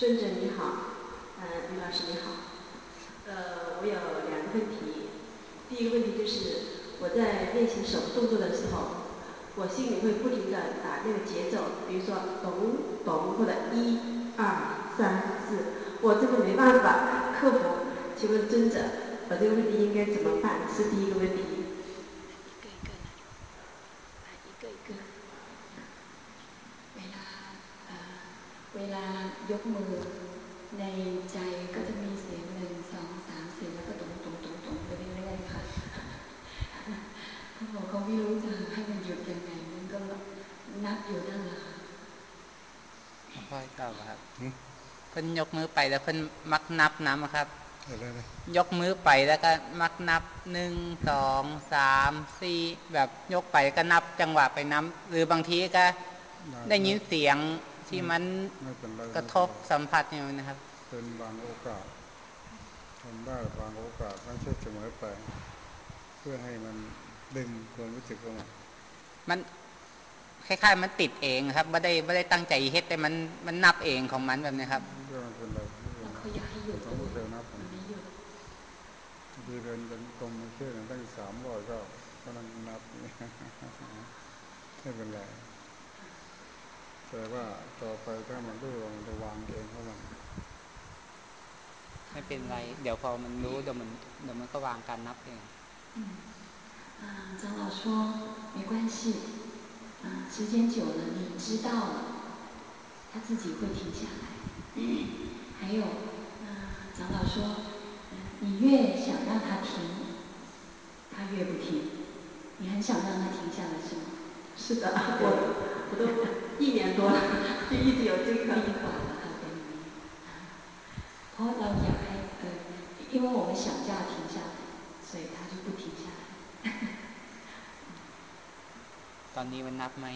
尊者你好，呃，李老师你好，呃，我有两个问题。第一个问题就是我在练习手动作的时候，我心里会不停的打那个节奏，比如说咚咚或者一二三四，我这个没办法克服。请问尊者，我这个问题应该怎么办？是第一个问题。 ยกมือ ในใจก็จะมีเสียงหนึ่งสองสามสี่แล้วก็ตรงตรงตรงตรงไปเรื่อยๆค่ะเขาบอกเขาไม่รู้จะให้มันหยุดยังไงมันก็นับอยู่นั่นแหละค่ะพ่อตอบครับเพิ่นยกมือไปแล้วเพิ่นมักนับน้ำครับยกมือไปแล้วก็มักนับหนึ่งสองสามสี่แบบยกไปก็นับจังหวะไปนับหรือบางทีก็ได้ยินเสียง ที่มันกระทบสัมผัสอยู่นะครับ เป็นบางโอกาสทำได้บางโอกาสไม่ใช่เสมอไป เพื่อให้มันดึงความรู้สึกเข้ามามันคล้ายๆมันติดเองครับไม่ได้ไม่ได้ตั้งใจเฮ็ดแต่มันมันนับเองของมันแบบนี้ครับเขาอยากให้หยุดต้องเดินนับทีเดินจนตรงเชื่อตั้งสามร้อยก็กำลังนับไม่เป็นไร แต่ว่าต่อไปถ้ามันรู้มันจะวางเองเพราะมันไม่เป็นไร เดี๋ยวพอมันรู้เดี๋ยวมันเดี๋ยวมันก็วางการนับเอง啊，长老说没关系，啊，时间久了你知道了，他自己会停下来。还有，啊，长老说，你越想让他停，他越不停。你很想让他停下来是吗？ 是的，我我都一年多了，就一直有这个。เพราะเราอยากให้เออ因为我们想叫停下来，所以他就不停下来。ตอนนี้มันนับไหม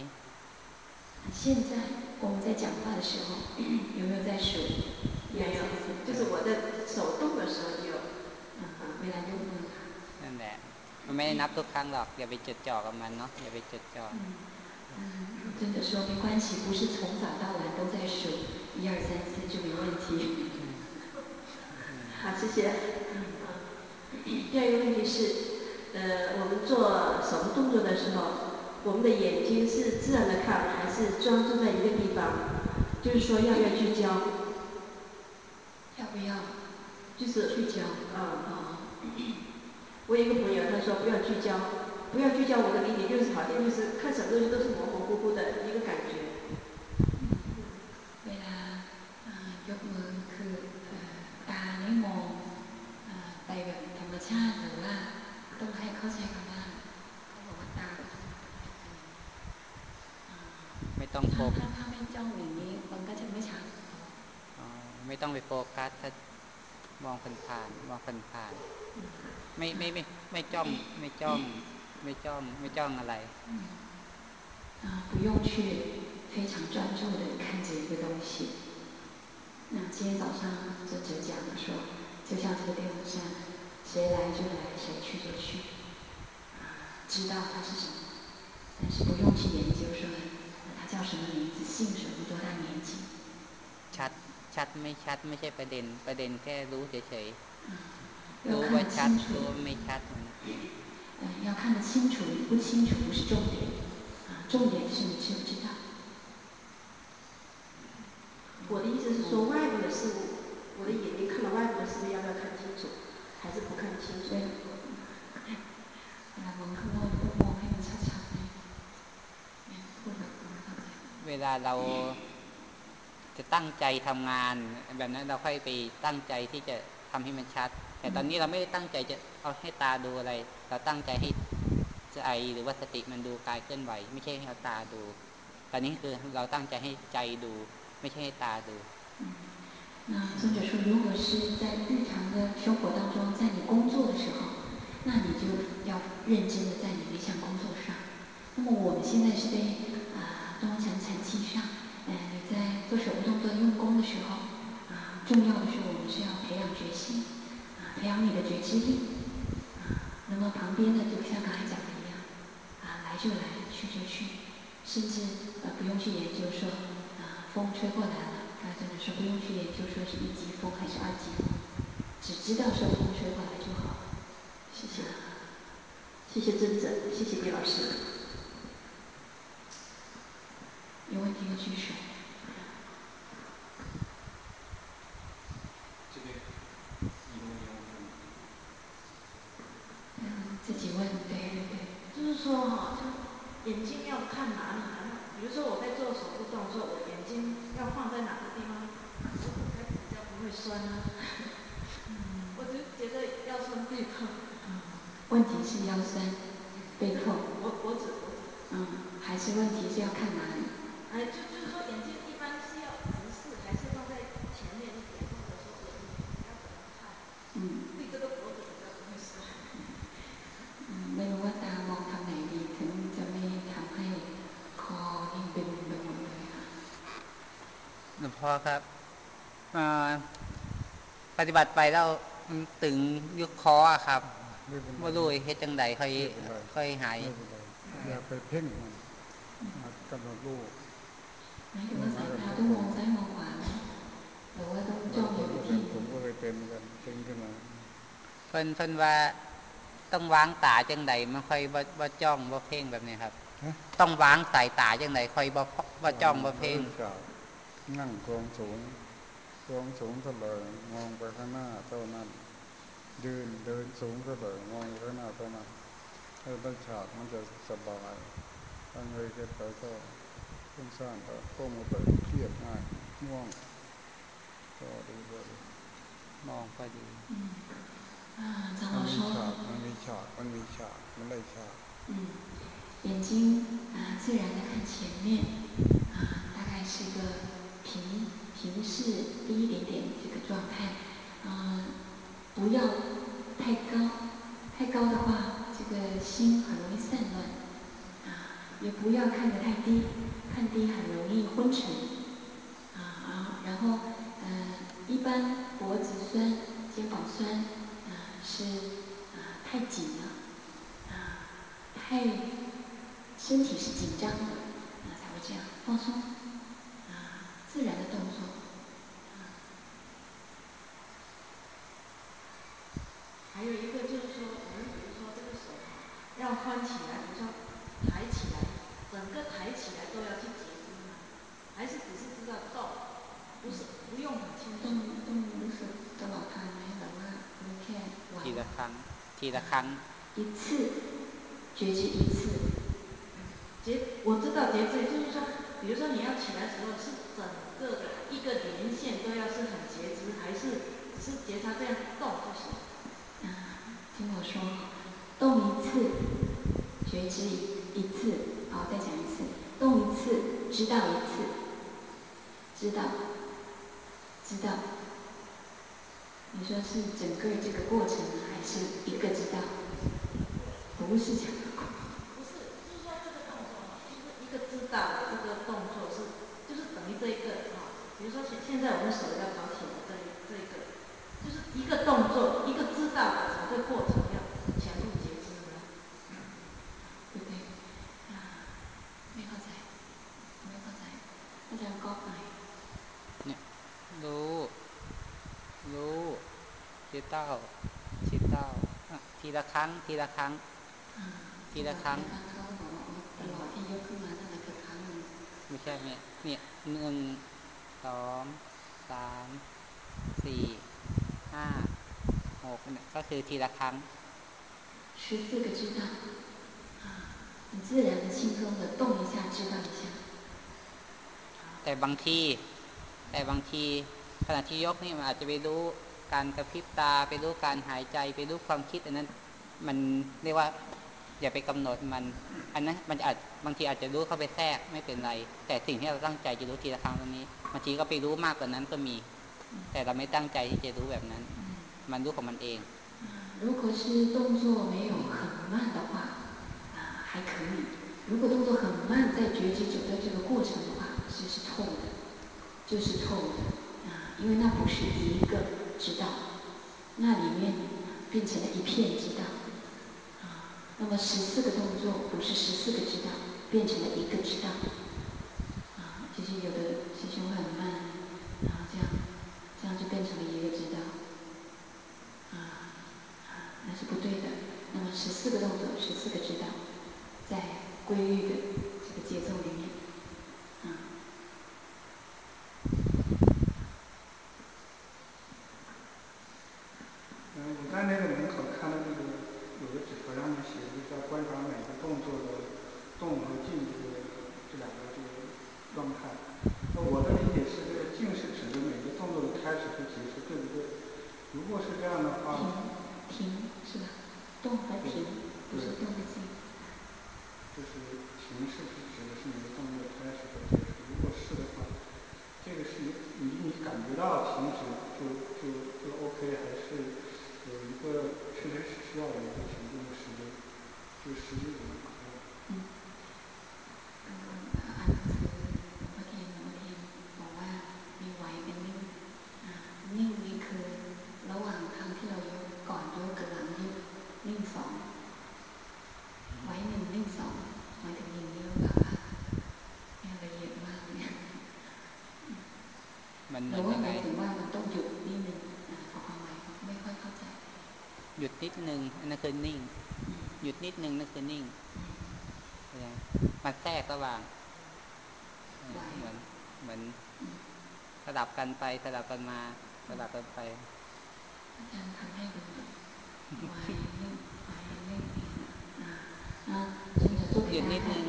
现在我们在讲话的时候有没有在数？有有，就是我在手动的时候有。เวลา มันไม่ได้นับทุกครั้งหรอกอย่าไปจดจ่อกับมันเนาะอย่าไปจดจ่อ真的说没关系，不是从早到晚都在数一二三四就没问题。好，谢谢。第二个问题是，呃，我们做手部动作的时候，我们的眼睛是自然的看，还是专注在一个地方？就是说，要不要聚焦？要不要？就是聚焦。嗯嗯。 我有一个朋友，他说不要聚焦，不要聚焦。我的理解就是，好像就是看什么东西都是模模糊糊的一个感觉。เวลายกมือคือตาไม่มองไปแบบธรรมชาติหรือว่าต้องให้เข้าใจคำว่าเขาบอกว่าตาไม่ต้องโฟกัสถ้าไม่จ้องอย่างนี้มันก็จะไม่ชัดไม่ต้องไปโฟกัสถ้ามองผ่านๆมองผ่านๆ ไม่ไม่ไม่ไม่จ้องไม่จ้องไม่จ้องไม่จ้องอะไร啊，不用去非常专注的看着一个东西。那今天早上尊者讲了说，就像这个电风扇，谁来就来，谁去就去，知道它是什么，但是不用去研究说它叫什么名字，姓什么，多大年纪。ชัดชัดไม่ชัดไม่ใช่ประเด็นประเด็นแค่รู้เฉย 要看清楚，要看得清楚不清楚不是重点，啊，重点是你知不知道。我的意思是说，外部的事物，我的眼睛看到外部的事物，要不要看清楚，还是不看清楚？เวลาเราจะตั้งใจทำงานแบบนั้นเราค่อยไปตั้งใจที่จะทำให้มันชัด แต่ตอนนี้เราไม่ได้ตั้งใจจะเอาให้ตาดูอะไร เราตั้งใจให้ใจหรือว่าสติมันดูกายเคลื่อนไหว ไม่ใช่ให้เอาตาดู ตอนนี้คือเราตั้งใจให้ใจดู ไม่ใช่ให้ตาดู那尊者说，如果是在日常的生活当中，在你工作的时候，那你就要认真的在你的一项工作上。那么我们现在是在啊东禅禅期上，呃，你在做手部动作用功的时候，啊，重要的是我们是要培养决心。 培养你的觉知力，啊，那么旁边的就像刚才讲的一样，啊，来就来，去就去，甚至呃不用去研究说，啊，风吹过来了，该做的说不用去研究说是一级风还是二级风，只知道说风吹过来就好。谢谢，谢谢尊者，谢谢李老师。有问题的举手。这边，嗯，自己问，对对对。就是说哈，就眼睛要看哪里呢？比如说我在做手部动作，我眼睛要放在哪个地方，我才比较不会酸呢？我就觉得腰酸背痛。问题是腰酸背痛。我脖子脖子。嗯，还是问题是要看哪里？哎，就就是说眼睛一般是要直视，还是放在前面一点，或者说隔一点，要怎么看？嗯。 ไม่รู้ว่าตามองทางไหนดีถึงจะไม่ทำให้คอยิ่งตึงไปหมดเลยค่ะหลวงพ่อครับปฏิบัติไปแล้วตึงยุคคอครับว่ารู้เฮ็ดจังใดค่อยค่อยหายอย่าไปเพ่งมันกำหนดรู้หมายถึงว่าสายตาต้องมองซ้ายมองขวาหรือว่าต้องจ้องอยู่ที่ผมก็เคยเป็นกันเป็นขึ้นมาเพิ่นเพิ่นว่า ต้องวางตาจังใดมันค่อยบ่บ่จ้องบ่เพ่งแบบนี้ครับ ต้องวางสายตาจังใดค่อยบ่บ่จ้องบ่เพ่งนั่งกองสูงกองสูงเท่าไหร่มองไปข้างหน้าเท่านั้น ยืนเดินสูงเท่าไหร่มองข้างหน้าเท่านั้นถ้าได้ฉากมันจะสบายถ้าเงยขึ้นไปก็ขึ้นสร้างก็ก้มลงไปเครียดง่ายง่วงก็ดูเลยมองก็ดี มันมีฉากมันมีฉากมันมีฉากมันได้ฉาก嗯，眼睛啊自然的看前面啊，大概是个平平视低一点点这个状态，嗯，不要太高，太高的话，这个心很容易散乱，啊，也不要看得太低，看低很容易昏沉，啊，然后，嗯，一般脖子酸、肩膀酸，啊， 是啊太紧了啊太身体是紧张的啊才会这样放松啊自然的动作还有一个就是说我们比如说这个手要宽起来比如说抬起来整个抬起来都要去结束还是只是知道动不是不用很轻松。动动手ทีละครั้งทีละครั้ง一次觉知一次。觉我知道觉知就是说，比如说你要起来时候是整个的一个连线都要是很觉知，还是只是觉察这样动就行？听我说，动一次，觉知一一次，好，再讲一次，动一次，知道一次，知道，知道。 你说是整个这个过程，还是一个知道？不是讲。不是，就是说这个动作哈，就是一个知道这个动作是，就是等于这一个哈，比如说现现在我们手要搞起来这这一个。就是一个动作，一个知道的整个过程าจิตเต้าทีละครั้งทีละครั้งทีละครั้งตลอดที่ยกขึ้นมาตั้งแต่คือครั้งหนึ่งไม่ใช่เนี่ยเนี่ยหนึ่งสองสามสี่ห้าหกเนี่ยก็คือทีละครั้ง十四个知道啊很自然的轻松的动一下知道一下แต่บางทีแต่บางทีขณะที่ยกนี่มันอาจจะไปรู้ การกระพริบตาไปรู้การหายใจไปรู้ความคิดอันนั้น มันเรียกว่า อย่าไปกำหนดมัน อันนั้นมันอาจบางทีอาจจะรู้เข้าไปแทรกไม่เป็นไร แต่สิ่งที่เราตั้งใจจะรู้ทีละครั้งตรงนี้บางทีก็ไปรู้มากกว่านั้นก็มี แต่เราไม่ตั้งใจที่จะรู้แบบนั้นมันรู้ของมันเอง如果是动作没有很慢的话啊还可以如果动作很慢在觉知走的这个过程的话这是错误的就是错误的啊因为那不是一个 知道那里面变成了一片知道。啊那么十四个动作不是十四个知道变成了一个知道。啊其实有的心胸会很慢然后这样这样就变成了一个知道。啊啊那是不对的。那么十四个动作十四个知道在规律的这个节奏里面 นิดหนึ่งนั่นคือนิ่ง หยุดนิดหนึ่งนั่นคือนิ่งมาแทรกระหว่างเหมือนเหมือนสลับกันไปสลับกันมาสลับกันไปหยุดนิดหนึ่ง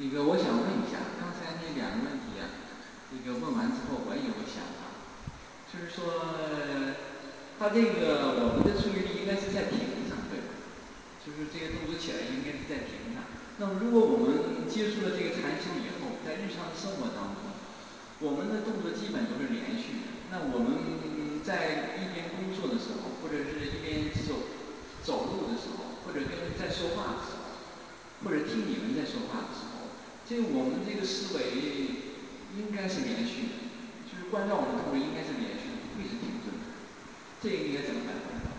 那个我想问一下，刚才那两个问题啊，这个问完之后，我也有个想法，就是说，他这个我们的注意力应该是在停上，对吧？就是这个动作起来应该是在停上。那么如果我们接触了这个禅修以后，在日常生活当中，我们的动作基本都是连续的。那我们在一边工作的时候，或者是一边走走路的时候，或者跟在说话的时候，或者听你们在说话的时候，这个我们这个思维应该是连续的，就是关照我们的动作应该是连续的，不会是停顿的。这个应该怎么来办到？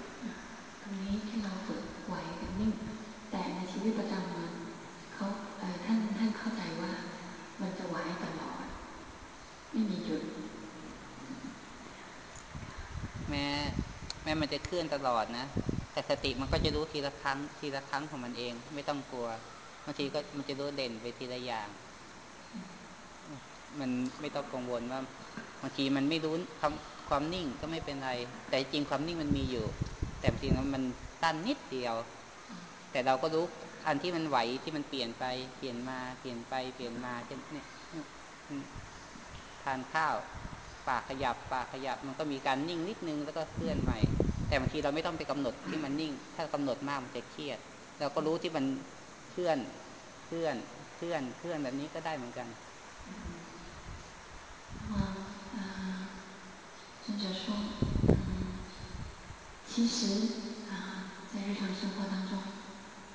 ตรงนี้ที่เราฝึกไหวกับนิ่ง แต่ในชีวิตประจำวันเขาเอ่อท่านท่านเข้าใจว่ามันจะไหวตลอด ไม่มีหยุด แม้แม้มันจะเคลื่อนตลอดนะ แต่สติมันก็จะรู้ทีละครั้ง ทีละครั้งของมันเอง ไม่ต้องกลัว บางทีก็มันจะรู้เด่นไปทีละอย่าง มันไม่ต้องกังวลว่าบางทีมันไม่รู้ความความนิ่งก็ไม่เป็นไร แต่จริงความนิ่งมันมีอยู่ แต่บางทีมันตั้นนิดเดียว แต่เราก็รู้อันที่มันไหวที่มันเปลี่ยนไปเปลี่ยนมาเปลี่ยนไปเปลี่ยนมาเช่นเนี่ยทานข้าวปากขยับปากขยับ มันก็มีการนิ่งนิดนึงแล้วก็เคลื่อนใหม่ แต่บางทีเราไม่ต้องไปกำหนดที่มันนิ่ง ถ้ากำหนดมากมันจะเครียดเราก็รู้ที่มัน เคลื่อน เคลื่อน เคลื่อน เคลื่อนแบบนี้ก็ได้เหมือนกัน 那么，呃，尊者说，嗯，其实啊、在日常生活当中，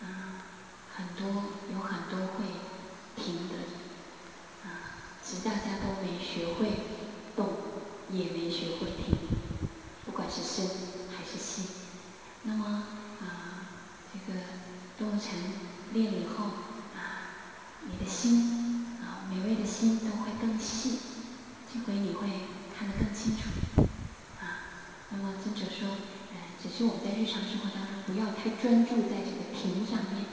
啊、很多有很多会停的，啊、其实大家都没学会动，也没学会停，不管是身还是心。那么，啊、这个动作禅 练了以后，啊、你的心啊、每位的心都会更细，这回你会看得更清楚。啊，那么尊者说，呃，只是我们在日常生活当中不要太专注在这个停上面，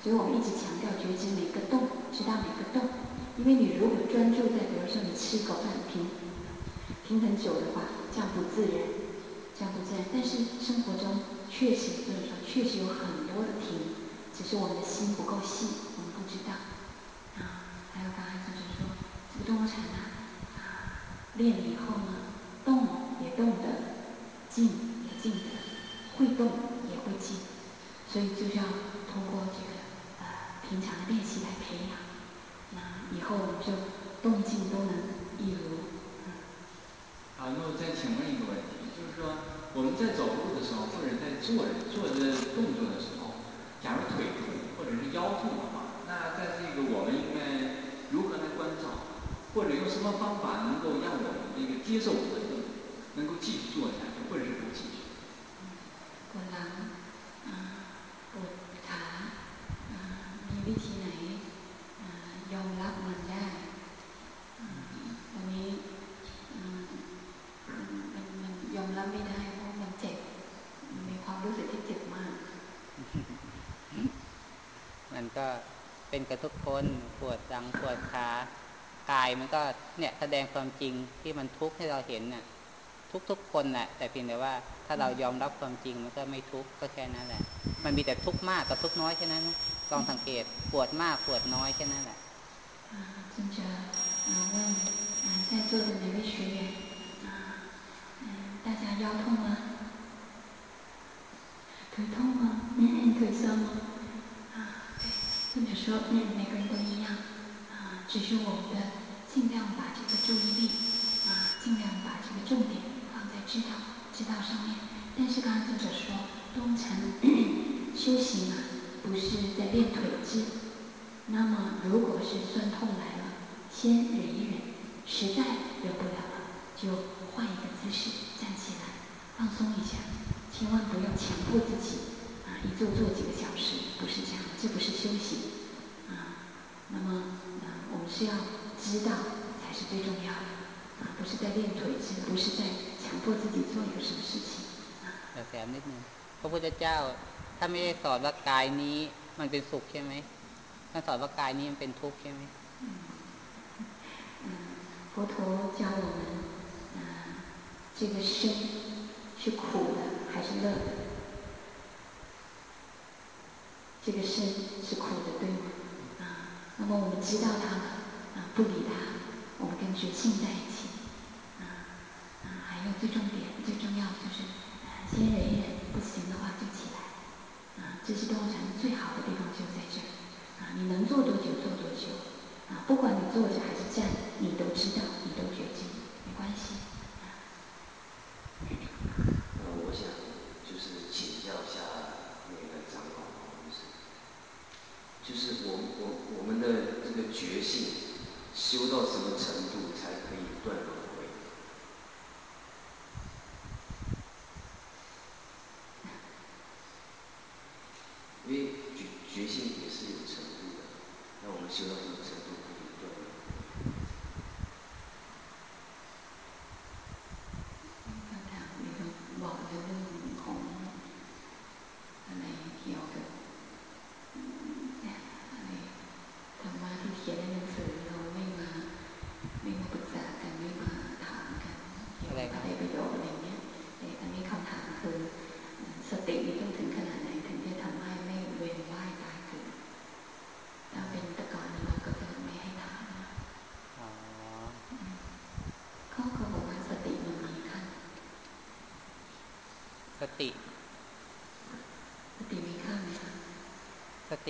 所以我们一直强调觉知每个动，知道每个动。因为你如果专注在，比如说你吃一口饭停，停很久的话，这样不自然，这样不自然。但是生活中确实就是说，确实有很多的停，只是我们的心不够细，我们不知道。啊，还有刚才尊者说，这个动作禅呢，啊，练了以后呢，动也动的，静也静的，会动也会静，所以就是要通过这个呃平常的练习来培养，那以后我们就动静都能一如。啊，那我再请问一个问题，就是说我们在走路的时候，或者在做做这动作的时候，假如腿痛或者是腰痛的话，那在这个我们应该如何来关照，或者用什么方法能够让我们这个接受我们的，能够继续做下去，或者是不继续？ปวดหลังปวดขามีวิธีไหนยอมรับมันได้ตอนนี้มันมันยอมรับไม่ได้ มันก็เป็นกระทุกคนปวดหลังปวดขากายมันก็เนี่ยแสดงความจริงที่มันทุกข์ให้เราเห็นน่ะทุกๆคนน่ะแต่เพียงแต่ว่าถ้าเรายอมรับความจริงมันก็ไม่ทุกข์ก็แค่นั้นแหละ มันมีแต่ทุกข์มากกับทุกข์น้อยแค่นั้นลองสังเกตปวดมากปวดน้อยแค่นั้นแหละ尊者问在座的每位学员大家腰痛吗？腿痛吗？腿酸吗？ 尊者说嗯每个人都一样啊只是我们的尽量把这个注意力啊尽量把这个重点放在知道知道上面。但是刚刚作者说，东禅修行啊，不是在练腿姿。那么如果是酸痛来了，先忍一忍，实在忍不了了，就换一个姿势站起来，放松一下。千万不要强迫自己，一坐坐几个小时，不是这样，这不是修行啊。那么我们是要知道才是最重要的啊，不是在练腿姿，不是在强迫自己做一个什么事情。แต่แถมนิดนึงพระพุทธเจ้าถ้าไม่ได้สอนว่ากายนี้มันเป็นสุขใช่ไหมท่านสอนว่ากายนี้มันเป็นทุกข์ใช่ไหม佛陀教我们这个身是苦的还是乐的？ 这个身是苦的，对吗？啊，那么我们知道它了，啊，不理它，我们跟觉性在一起，啊，啊，还有最重点、最重要的就是。先忍一忍，不行的话就起来。啊，这是动禅最好的地方就在这儿。啊，你能做多久做多久。啊，不管你坐着还是站，你都知道，你都觉知，没关系。呃，我想就是请教一下那个长老，就是，就是我我我们的这个觉性修到什么程度才可以断轮回？因为觉觉性也是有程度的，那我们修到什么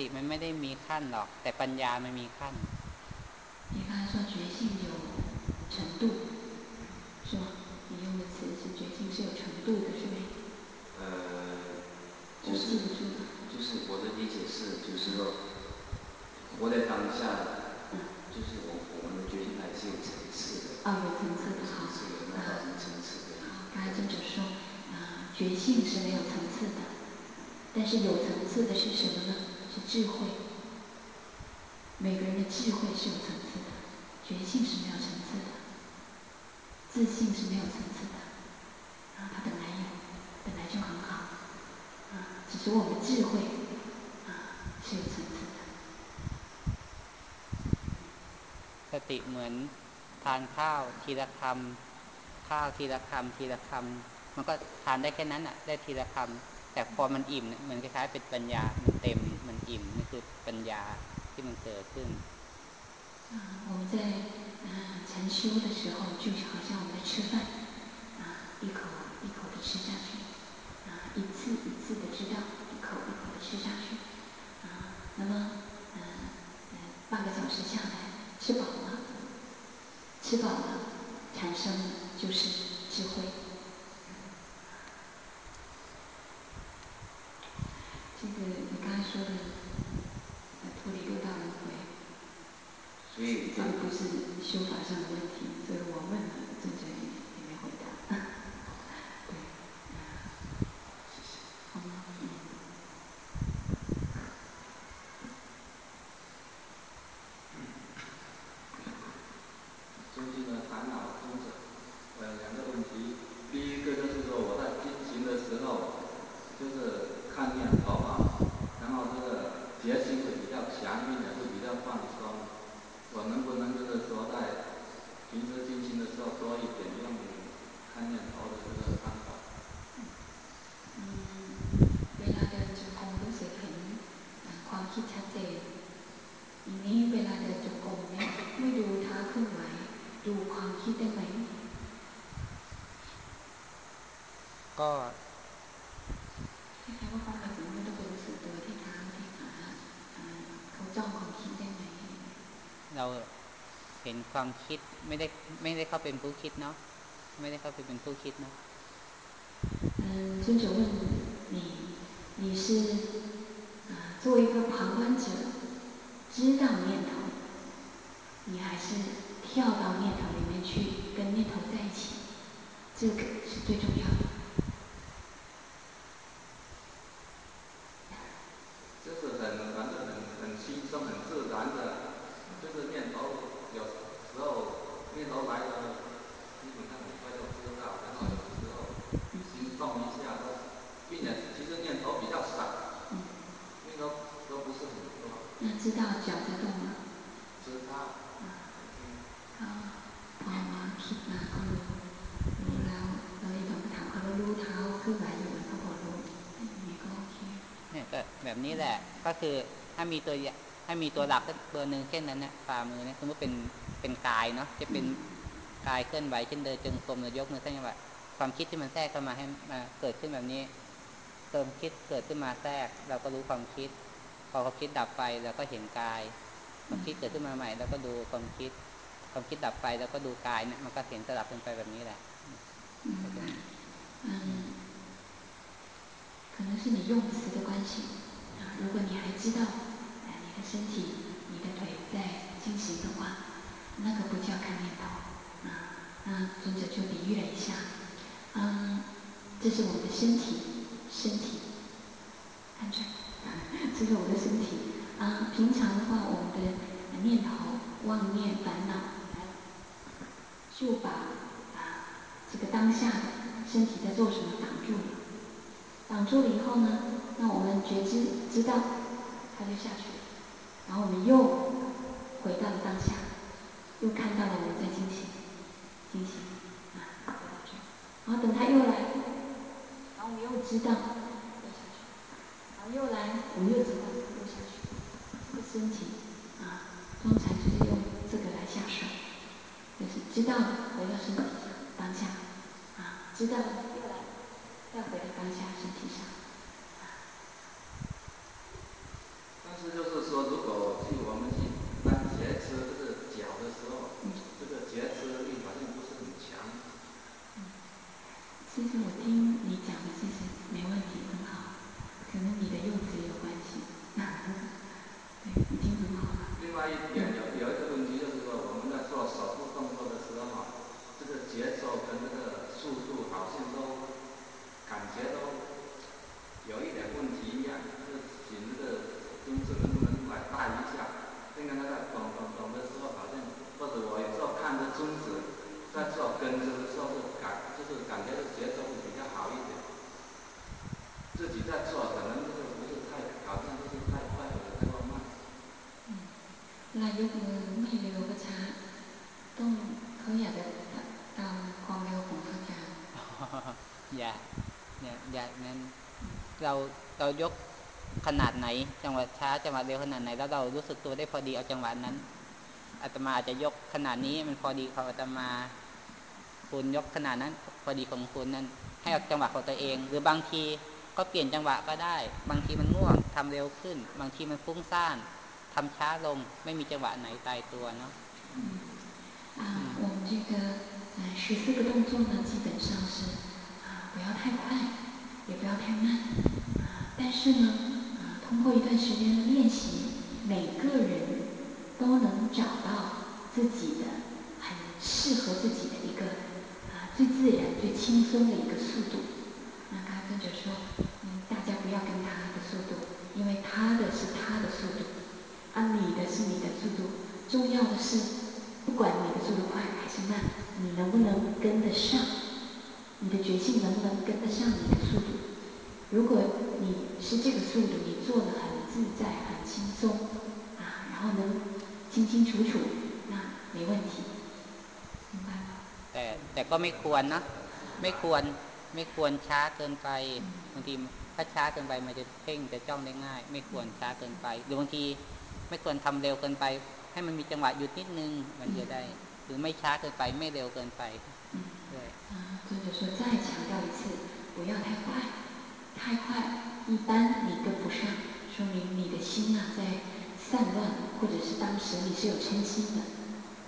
ติมันไม่ได้มีขั้นหรอก แต่ปัญญามันมีขั้น你刚才说觉性有程度，是吗？你用的词是觉性是有程度的，是吗？呃，就是就是我的理解是，就是说活在当下，就是我我们的觉性还是有层次的。啊，有层次的哈。有那么层次的。刚才尊者说。觉性是没有层次的，但是有层次的是什么呢？ 是智慧。每个人的智慧是有层次的，觉性是没有层次的，自信是没有层次的。啊，它本来有，本来就很好。啊，只是我们智慧啊是有层次的。สติเหมือนทานข้าวทีละคำข้าวทีละคำทีละคำมันก็ทานได้แค่นั้นอ่ะ ได้ทีละคำแต่พอมันอิ่มเนี่ยมันคล้ายๆเป็นปัญญา มันเต็ม มัน อิ่มนี่คือปัญญาที่มันเกิดขึ้น啊，我们在啊禅修的时候，就好像我们在吃饭，啊，一口一口的吃下去，啊，一次一次的知道，一口一口的吃下去，啊，那么嗯嗯，半个小时下来，吃饱了，吃饱了，产生的就是智慧。这个你刚才说的 这个不是修法上的问题，所以我问了尊者也也没回答。对，好吗？嗯。尊敬的烦恼尊者，我有两个问题。第一个就是说我在进行的时候，就是看念头啊，然后这个决心会比较强，并且会比较放松。我能不能就是说在平时进行的时候多一点用看念头 ความคิดไม่ได้ไม่ได้เข้าเป็นผู้คิดเนาะไม่ได้เข้าไปเป็นผู้คิดเนาะ嗯，尊者问你，你是啊作为一个旁观者，知道念头，你还是跳到念头里面去跟念头在一起？这个是最重要的。 นี้แหละ ก็คือถ้ามีตัวถ้ามีตัวหลักตัวหนึ่งเช่นนั้นเนี่ยฝ่ามือเนี่ยสมมติเป็นเป็นกายเนาะจะเป็นกายเคลื่อนไหวเช่นเดินจงกรมหรือยกมือตั้งจังหวะความคิดที่มันแทรกเข้ามาให้มาเกิดขึ้นแบบนี้เติมคิดเกิดขึ้นมาแทรก เราก็รู้ความคิด พอความคิดดับไปเราก็เห็นกาย ความคิดเกิดขึ้นมาใหม่เราก็ดูความคิด ความคิดดับไปเราก็ดูกายเนี่ยมันก็เห็นสลับกันไปแบบนี้แหละ嗯，可能是你用词的关系啊。 如果你还知道，哎，你的身体、你的腿在进行的话，那个不叫看念头啊。那尊者就比喻了一下，嗯，这是我们的身体，身体，看这，这是我的身体啊。平常的话，我们的念头、妄念、烦恼，就把啊这个当下身体在做什么挡住了。挡住了以后呢，那我们觉知知道，它就下去了。然后我们又回到了当下，又看到了我们在进行，进行啊，然后等他又来，然后我们又知道，又下去。然后又来，我们又知道，又下去。这个身体啊，刚才就是用这个来下手，就是知道回到身体上当下啊，知道又来。再回到当下身体上。但是就是说，如果去我们去当觉知这个脚的时候，这个觉知力好像不是很强。其实我听 อย่าเนี่ยอย่านั้นเราเรายกขนาดไหน จังหวะช้าจังหวะเร็วขนาดไหน แล้วเรารู้สึกตัวได้พอดีเอาจังหวะนั้นอาตมาอาจจะยกขนาดนี้มันพอดีของอาตมา คุณยกขนาดนั้น พอดีของคุณนั้น ให้เอาจังหวะของตัวเอง หรือบางทีก็เปลี่ยนจังหวะก็ได้ บางทีมันง่วงทำเร็วขึ้น บางทีมันฟุ้งซ่านทำช้าลง ไม่มีจังหวะไหนตายตัวเนาะ啊，我们这个十四个动作呢，基本上是啊，不要 太快，也不要太慢。但是呢，啊，通过一段时间的练习，每个人都能找到自己的很适合自己的一个啊最自然、最轻松的一个速度。那刚才尊者说，嗯，大家不要跟他的速度，因为他的是他的速度，而你的是你的速度。重要的是，不管你的速度快还是慢，你能不能跟得上？你的决心能不能跟得上你的速度？如果你是这个速度，你做的很自在、很轻松啊，然后能清清楚楚，那没问题。明白吗？แต่แต่ก็ไม่ควรนะไม่ควรไม่ควรช้าเกินไปบางทีถ้าช้าเกินไปมันจะเพ่งจะจ้องได้ง่าย ไม่ควรช้าเกินไปหรือบางทีไม่ควรทำเร็วเกินไป ให้มันมีจังหวะหยุดนิดนึงมันจะได้หรือไม่ช้าเกินไปไม่เร็วเกินไปด้วย 啊，尊者说再强调一次，不要太快，太快一般你跟不上，说明你的心啊在散乱，或者是当时你是有嗔心的。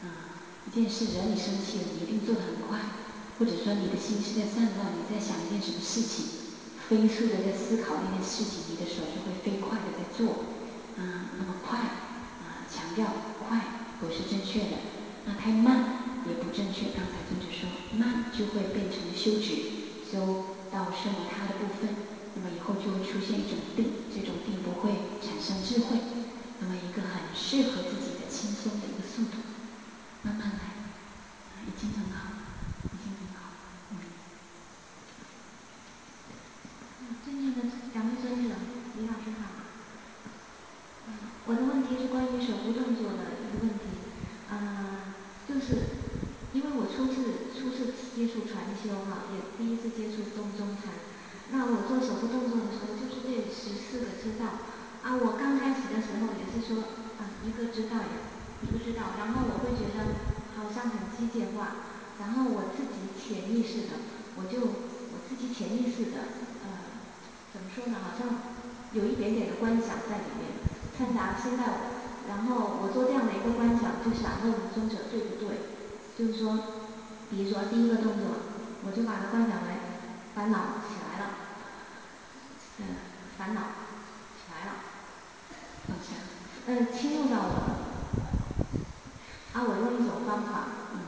啊，一件事惹你生气了，你一定做得很快，或者说你的心是在散乱，你在想一件什么事情，飞速的在思考那件事情，你的手就会飞快的在做。啊，那么快啊，强调快不是正确的，那太慢也不正确。刚才尊者说，慢就会变成休止，修到圣母他的部分，那么以后就会出现一种定，这种定不会产生智慧，那么一个很适合自己的轻松的一个速度，慢慢来，已经很好，已经很好，嗯。尊敬的两位尊者，李老师好。我的问题是关于手部动作的一个问题，嗯，是因为我初次初次接触传修哈，也第一次接触动中禅，那我做手部动作的时候就是这十四个知道，啊，我刚开始的时候也是说啊一个知道也不知道，然后我会觉得好像很机械化，然后我自己潜意识的我就我自己潜意识的呃怎么说呢？好像有一点点的观想在里面掺杂。现在然后我做这样的一个观想，就想问尊者对不对？就是说，比如说第一个动作，我就把它观想为烦恼起来了，嗯，烦恼起来了，放下，嗯，侵入到我了，啊，我用一种方法，嗯，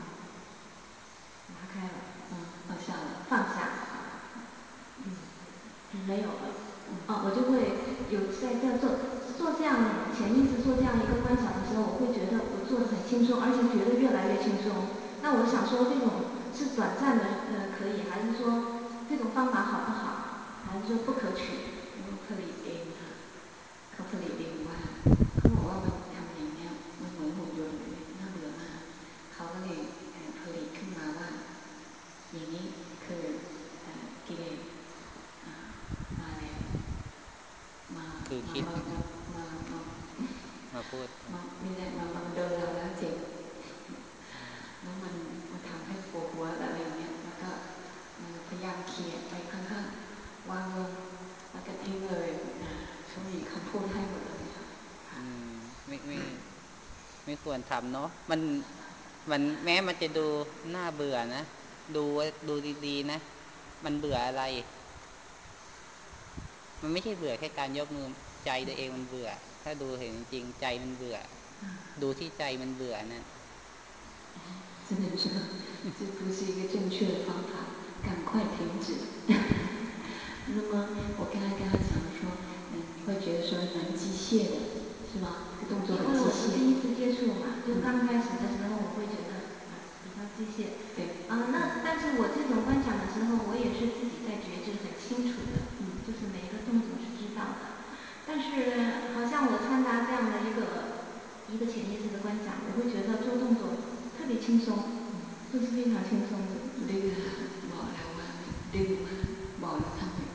拿开了，嗯，放下了，放下，嗯，没有了，啊，我就会有在在做做这样潜意识做这样一个观想的时候，我会觉得我做的很轻松，而且觉得越来越轻松。那我想说这种是短暂的，呃，可以，还是说这种方法好不好？还是说不可取？ผลิตเองค่ะเขาผลิตเองว่าเขาบอกว่ามันทำอย่างนี้มันเหมือนหุ่นยนต์เลยน่าเบื่อมากเขาก็เลยผลิตขึ้นมาว่าอย่างนี้คือกิเลสมาแล้วมาคือคิดมามามามาพูดมาไม่ได้มามาเดินเราแล้วเจ็บแล้ว ว ไม่ควรทำเนาะมันมันแม้มันจะดูน่าเบื่อนะดูดูดีๆนะ มันเบื่ออะไร มันไม่ใช่เบื่อแค่การยกมือใจตัวเองมันเบื่อ ถ้าดูเห็นจริงใจมันเบื่อ ดูที่ใจมันเบื่อนะ真的是，这不是一个正确的方法，赶快停止。那么我刚才跟他讲说，嗯，你会觉得说蛮机械的， 是吗？动作机械。我第一次接触嘛，就刚开始的时候，我会觉得啊，比较机械。对。啊，那但是我这种观想的时候，我也是自己在觉知，很清楚的。嗯。就是每一个动作是知道的，但是好像我参加这样的一个一个潜意识的观想，我会觉得做动作特别轻松，就是非常轻松。这个，我来，我那个，我来。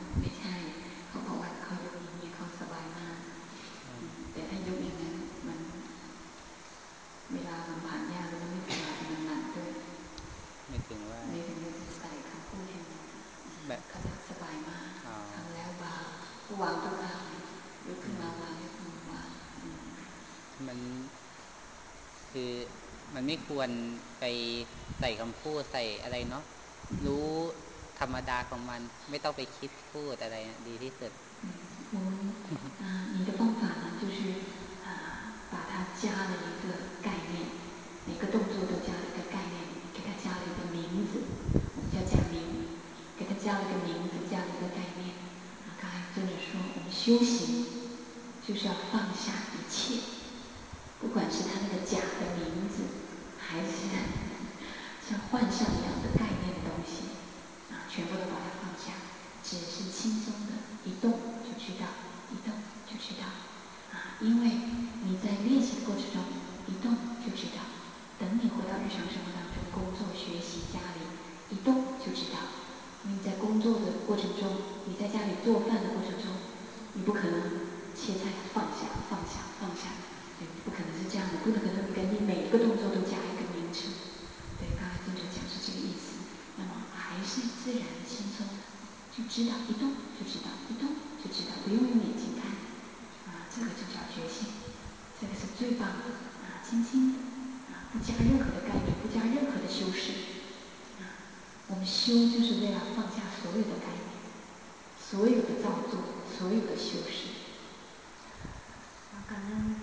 ควรไปใส่คำพูดใส่อะไรเนาะรู้ธรรมดาของมัน ไม่ต้องไปคิดพูดอะไรดีที่สุด我们啊，你的方法呢，就是啊，把它加了一个概念，每个动作都加了一个概念里面。 名字，我们叫假名，给它加了个名字，加了一个概念。啊，刚才尊者说，我们修行就是要放下一切，不管是他那个假的名字， 还是像幻象一样的概念的东西，啊，全部都把它放下，只是轻松的一动就知道，一动就知道。啊，因为你在练习的过程中，一动就知道。等你回到日常生活当中，工作、学习、家里，一动就知道。你在工作的过程中，你在家里做饭的过程中，你不可能切菜放下、放下、放下，对，不可能是这样的，不可能跟你每一个动作都加一个名称。对，刚才尊者讲是这个意思。那么是自然轻松的，就知道一动就知道，一动就知道，不用用眼睛看。啊，这个就叫觉醒，这个是最棒的。啊，轻轻的。不加任何的概念，不加任何的修饰，啊，我们修就是为了放下所有的概念，所有的造作，所有的修饰。感恩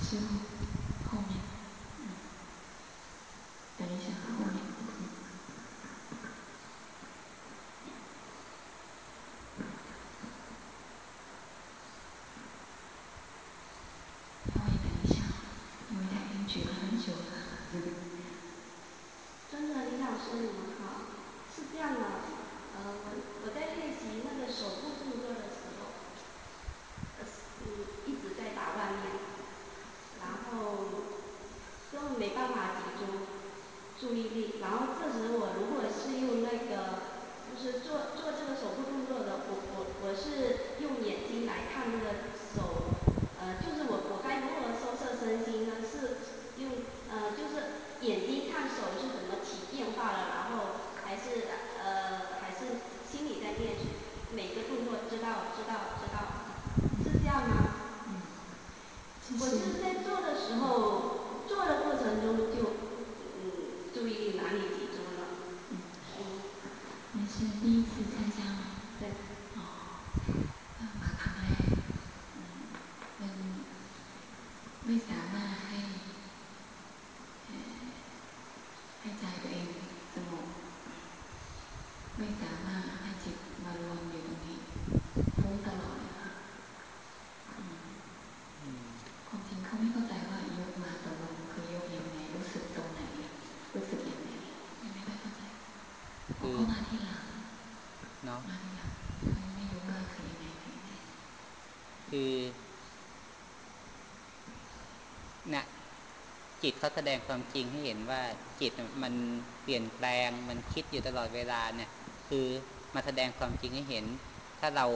师傅， คือเนะ่ยจิตเขาแสดงความจริงให้เห็นว่าจิตมันเปลี่ยนแปลง มันคิดอยู่ตลอดเวลาเนี่ย คือมาแสดงความจริงให้เห็น ถ้าเรา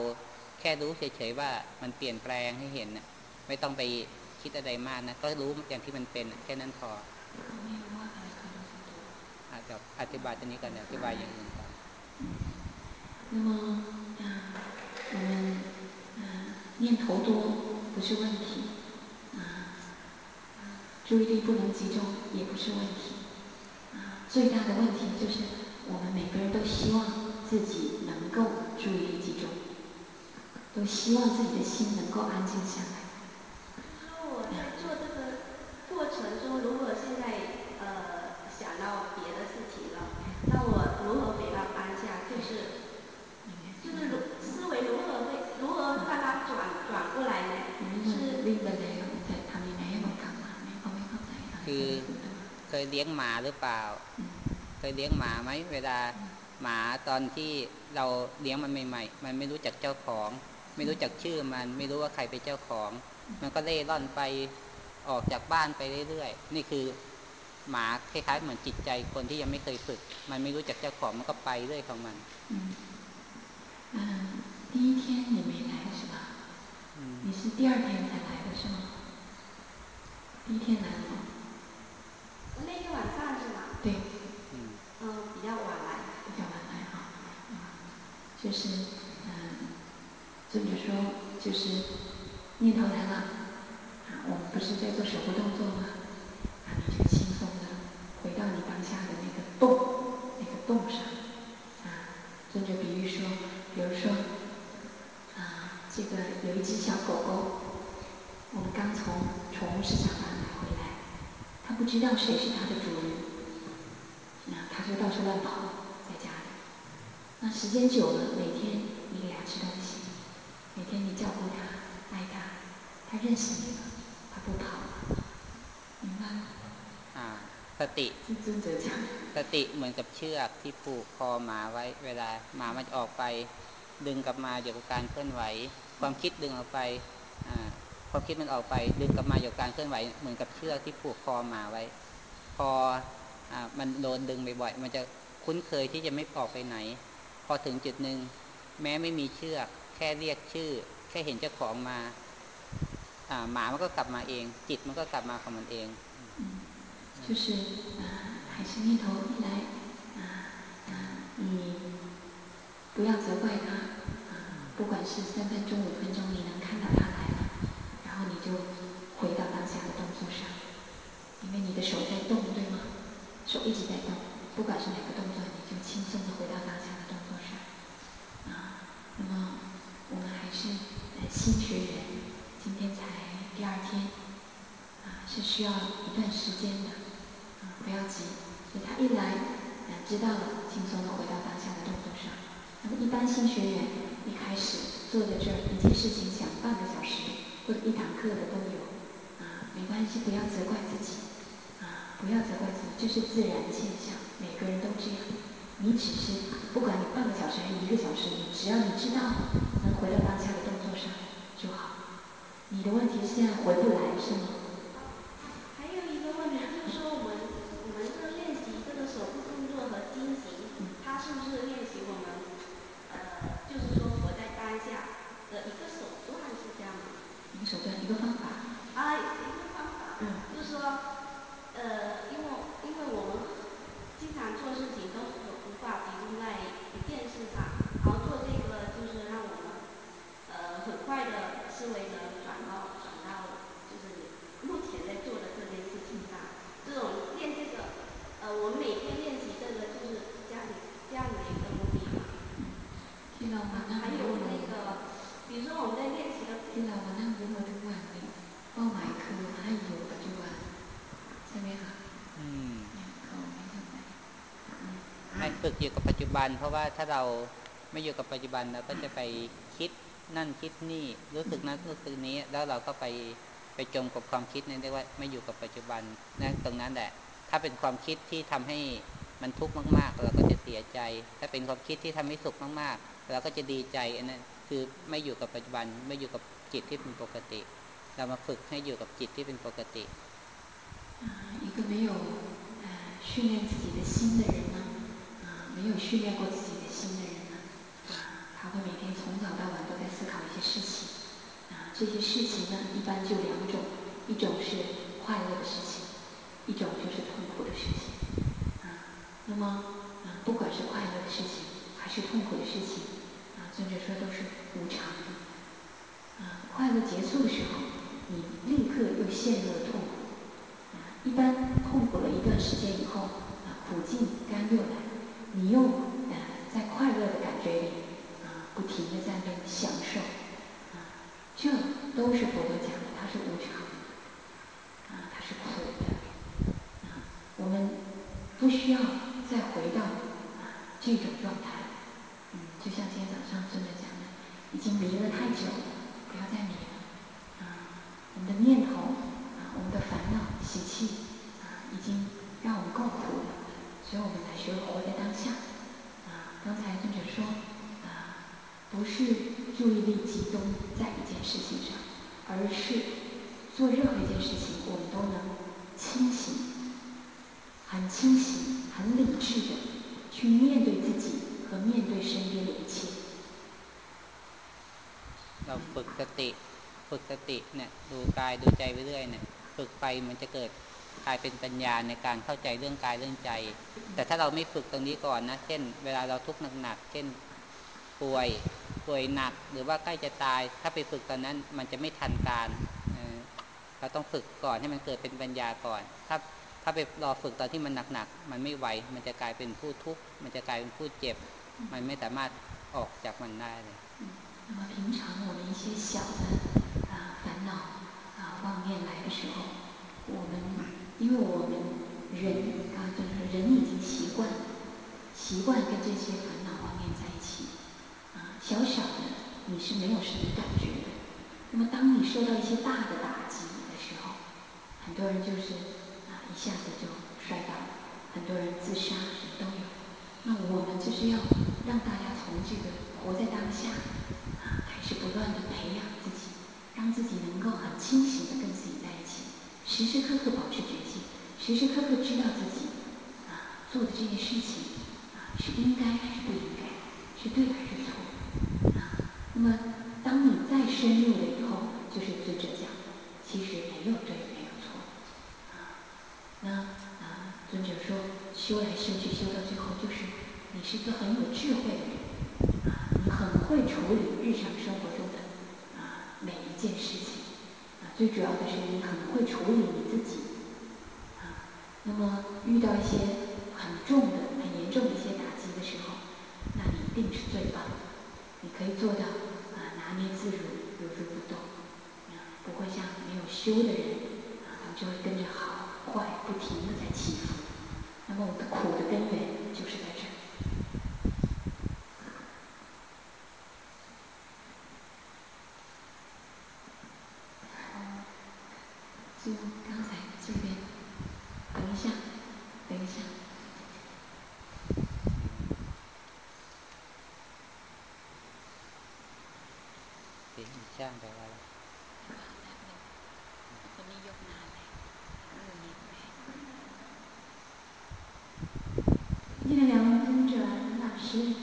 แค่รู้เฉยๆว่ามันเปลี่ยนแปลงให้เห็นน่ะ ไม่ต้องไปคิดอะไรมากนะก็รู้อย่างที่มันเป็นแค่นั้นพออาจจะอธิบายตัวนี้ก่อนอธิบายอย่างอื่นก่อน 念头多不是问题。啊注意力不能集中也不是问题，啊，最大的问题就是我们每个人都希望自己能够注意力集中，都希望自己的心能够安静下来。 เคยเลี้ยงหมาหรือเปล่า เคยเลี้ยงหมาไหมเวลาหมาตอนที่เราเลี้ยงมันใหม่ๆ มันไม่รู้จักเจ้าของ ไม่รู้จักชื่อมันไม่รู้ว่าใครเป็นเจ้าของ มันก็เล่ร่อนไปออกจากบ้านไปเรื่อยๆ นี่คือหมาคล้ายๆเหมือนจิตใจคนที่ยังไม่เคยฝึก มันไม่รู้จักเจ้าของมันก็ไปเรื่อยของมัน嗯，第一天你没来是吧？你是第二天才来的是吗？第一天来了吗？ 就是嗯，尊者说就是念头来了，啊，我们不是在做手部动作吗？啊，你就轻松的回到你当下的那个动，那个动上，啊，尊者比喻说，比如说，啊，这个有一只小狗狗，我们刚从宠物市场买回来。它不知道谁是它的主人，时间久了，每天你给他吃东西，每天你照顾他、爱他，他认识你了，他不跑了，明白吗？啊，สติสติเหมือนกับเชือกที่ผูกคอหมาไว้ เวลาหมามันออกไป ดึงกลับมาอยู่กับการเคลื่อนไหว ความคิดดึงออกไปความคิดมันออกไป ดึงกลับมาอยู่การเคลื่อนไหว เหมือนกับเชือกที่ผูกคอหมาไว้ พออมันโดนดึงบ่อยๆมันจะคุ้นเคยที่จะไม่ออกไปไหน พ อถึงจุดหนึ่งแม้ไม่มีเชือก แค่เรียกชื่อ แค่เห็นเจ้าของมาหมามันก็กลับมาเอง จิตมันก็กลับมาของมันเอง就是啊，还是念头一来啊啊，你不要责怪他啊，不管是三分钟、五分钟，你能看到他来了，然后你就回到当下的动作上，因为你的手在动，对吗？手一直在动，不管是哪个动作，你就轻松的回到当下的动作上。啊， 那么我们还是新学员，今天才第二天，啊，是需要一段时间的，啊，不要急，所以他一来，啊，知道了，轻松的回到当下的动作上。那么一般新学员一开始坐在这儿，一件事情想半个小时或者一堂课的都有，啊，没关系，不要责怪自己，啊，不要责怪自己，这是自然现象，每个人都这样。你只是不管你半个小时还是一个小时，你只要你知道能回到当下的动作上就好。你的问题是现在回不来是吗？还有一个问题就是说，我们我们这练习这个手部动作和经行，它是不是练习我们呃，就是说活在当下的一个手段是这样吗？一个手段，一个方法。啊，一个方法，就是说呃，因为因为我们经常做事情都 อยู่กับปัจจุบัน เพราะว่าถ้าเราไม่อยู่กับปัจจุบันเราก็จะไปคิดนั่นคิดนี่รู้สึกนั้นรู้สึกนี้ แล้วเราก็ไปไปจมกับความคิดนั้นได้ว่าไม่อยู่กับปัจจุบันนั่นตรงนั้นแหละ ถ้าเป็นความคิดที่ทำให้มันทุกข์มากๆเราก็จะเสียใจ ถ้าเป็นความคิดที่ทำให้สุขมากๆเราก็จะดีใจอันนั้นคือไม่อยู่กับปัจจุบัน ไม่อยู่กับจิตที่เป็นปกติ เรามาฝึกให้อยู่กับจิตที่เป็นปกติ一个没有训练自己的心的人呢，啊，没有 训练过自己的心的人呢，啊，他会每天从早到晚都在思考一些事情，啊，这些事情呢，一般就两种，一种是快乐的事情，一种就是痛苦的事情，啊，那么啊，不管是快乐的事情还是痛苦的事情，啊，尊者说都是无常的，啊，快乐结束的时候，你立刻又陷入了痛苦，啊，一般痛苦了一段时间以后，啊，苦尽甘又来，你又理智的去面对自己和面对身边的一切。เราฝึกสติ ฝึกสติเนี่ยดูกายดูใจไปเรื่อยเนี่ย ฝึกไปมันจะเกิดกลายเป็นปัญญาในการเข้าใจเรื่องกายเรื่องใจ แต่ถ้าเราไม่ฝึกตรงนี้ก่อนนะ เช่น เวลาเราทุกข์หนักๆ เช่น ป่วย ป่วยหนัก หรือว่าใกล้จะตาย ถ้าไปฝึกตอนนั้นมันจะไม่ทันการเราต้องฝึกก่อนให้มันเกิดเป็นปัญญาก่อน ถ้าถ้ าไปรอฝึกตอนที่มันหนักๆ มันไม่ไหว มันจะกลายเป็นผู้ทุกข์ มันจะกลายเป็นผู้เจ็บ มันไม่สามารถออกจากมันได้เลย那么平常我们一些小的啊烦恼啊妄念来的时候，我们因为我们人啊就是人已经习惯 习惯跟这些烦恼妄念在一起，啊，小小的你是没有什么感觉的。那么当你受到一些大的打击的时候，很多人就是啊一 下子就摔倒，很多人自杀什么都有。那我们就是要让大家从这个活在当下啊，开始不断的培养自己，让自己能够很清醒的跟自己在一起，时时刻刻保持觉性，时时刻刻知道自己啊做的这件事情啊是应该还是不应该，是对还是错啊。那么当你再深入了以后，就是尊者讲，其实没有对。那啊尊者说修来修去修到最后，就是你是一个很有智慧的人啊，你很会处理日常生活中的啊每一件事情啊，最主要的是你很会处理你自己啊。那么遇到一些很重的、很严重的一些打击的时候，那你一定是最棒的，你可以做到啊拿捏自如，如如不动啊，不会像没有修的人啊，他们就会跟着好怪不停的在起伏，那么我们的苦的根源就是在这。就刚才这边，等一下，等一下。点一下呗。那两位尊者、老师，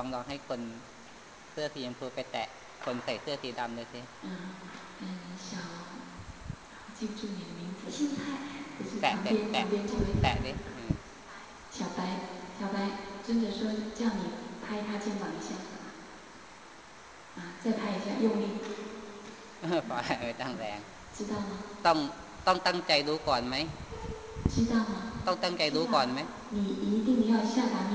องลองให้คนเสื้อสีชมพูไปแตะ คนใส่เสื้อสีดำเลยสิ 嗯嗯，小，记不住你的名字，心态。不是 แตะ 旁 แตะ 边 แตะ 旁边这位 แตะดิอืม 小白，小白，尊者说叫你拍他肩膀一下，啊，再拍一下，用力， พอไม่ต้องแรง 知道吗？ ต้องต้องตั้งใจรู้ก่อนไหม 知道吗？ ต้องตั้งใจรู้ก่อนไหม 你一定要下达命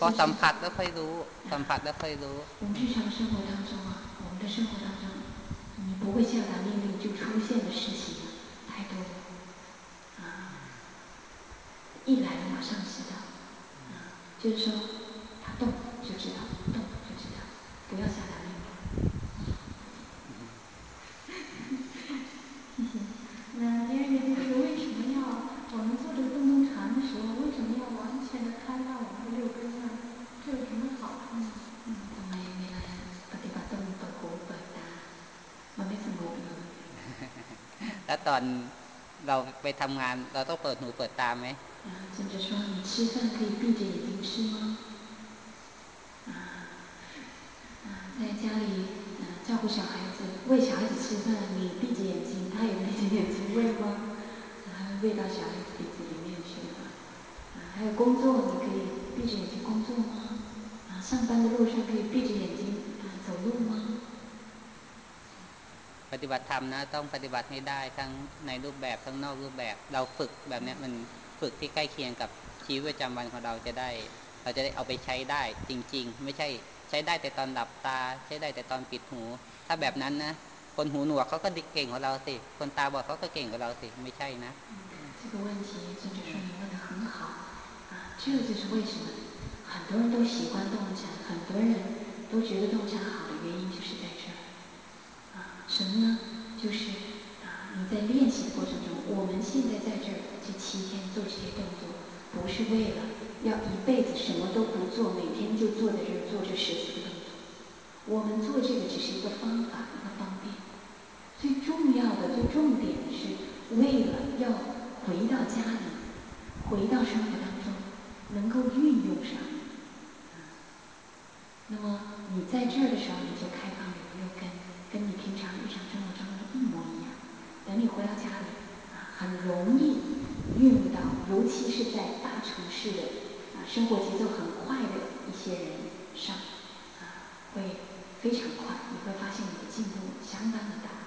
พอ 就是 สัมผัสแล้วค่อยรู้ สัมผัสแล้วค่อยรู้ 我们日常生活当中啊，我们的生活当中，你不会下达命令就出现的事情 ตอนเราไปทำงาน เราต้องเปิดหูเปิดตาไหม 啊，尊者说你吃饭可以闭着眼睛吃吗？啊啊，在家里啊照顾小孩子，喂小孩子吃饭，你闭着眼睛，他也闭着眼睛喂吗？啊，喂到小孩子鼻子里面去了。啊，还有工作，你可以闭着眼睛工作吗？啊，上班的路上可以闭着眼睛 ฏิบัติธรรมนะ ต้องปฏิบัติให้ได้ทั้งในรูปแบบทั้งนอกรูปแบบ เราฝึกแบบเนี้ยมันฝึกที่ใกล้เคียงกับชีวิตประจำวันของเราจะได้ เราจะได้เอาไปใช้ได้จริง ๆ ไม่ใช่ใช้ได้แต่ตอนหลับตา ใช้ได้แต่ตอนปิดหู ถ้าแบบนั้นนะ คนหูหนวกเขาก็เก่งกว่าเราสิ คนตาบอดเขาก็เก่งกว่าเราสิ ไม่ใช่นะ 这个问题，尊者说你问的很好啊，这就是为什么很多人都喜欢动禅，很多人都觉得动禅好 什么呢？就是啊，你在练习的过程中，我们现在在这儿这七天做这些动作，不是为了要一辈子什么都不做，每天就坐在这儿做这十四个动作。我们做这个只是一个方法，一个方便。最重要的、最重点的是，为了要回到家里，回到生活当中，能够运用上。那么你在这儿的时候，你就开跟你平常日常生活中的一模一样？等你回到家里，啊，很容易运用到，尤其是在大城市的啊生活节奏很快的一些人上，啊，会非常快，你会发现你的进步相当的大。啊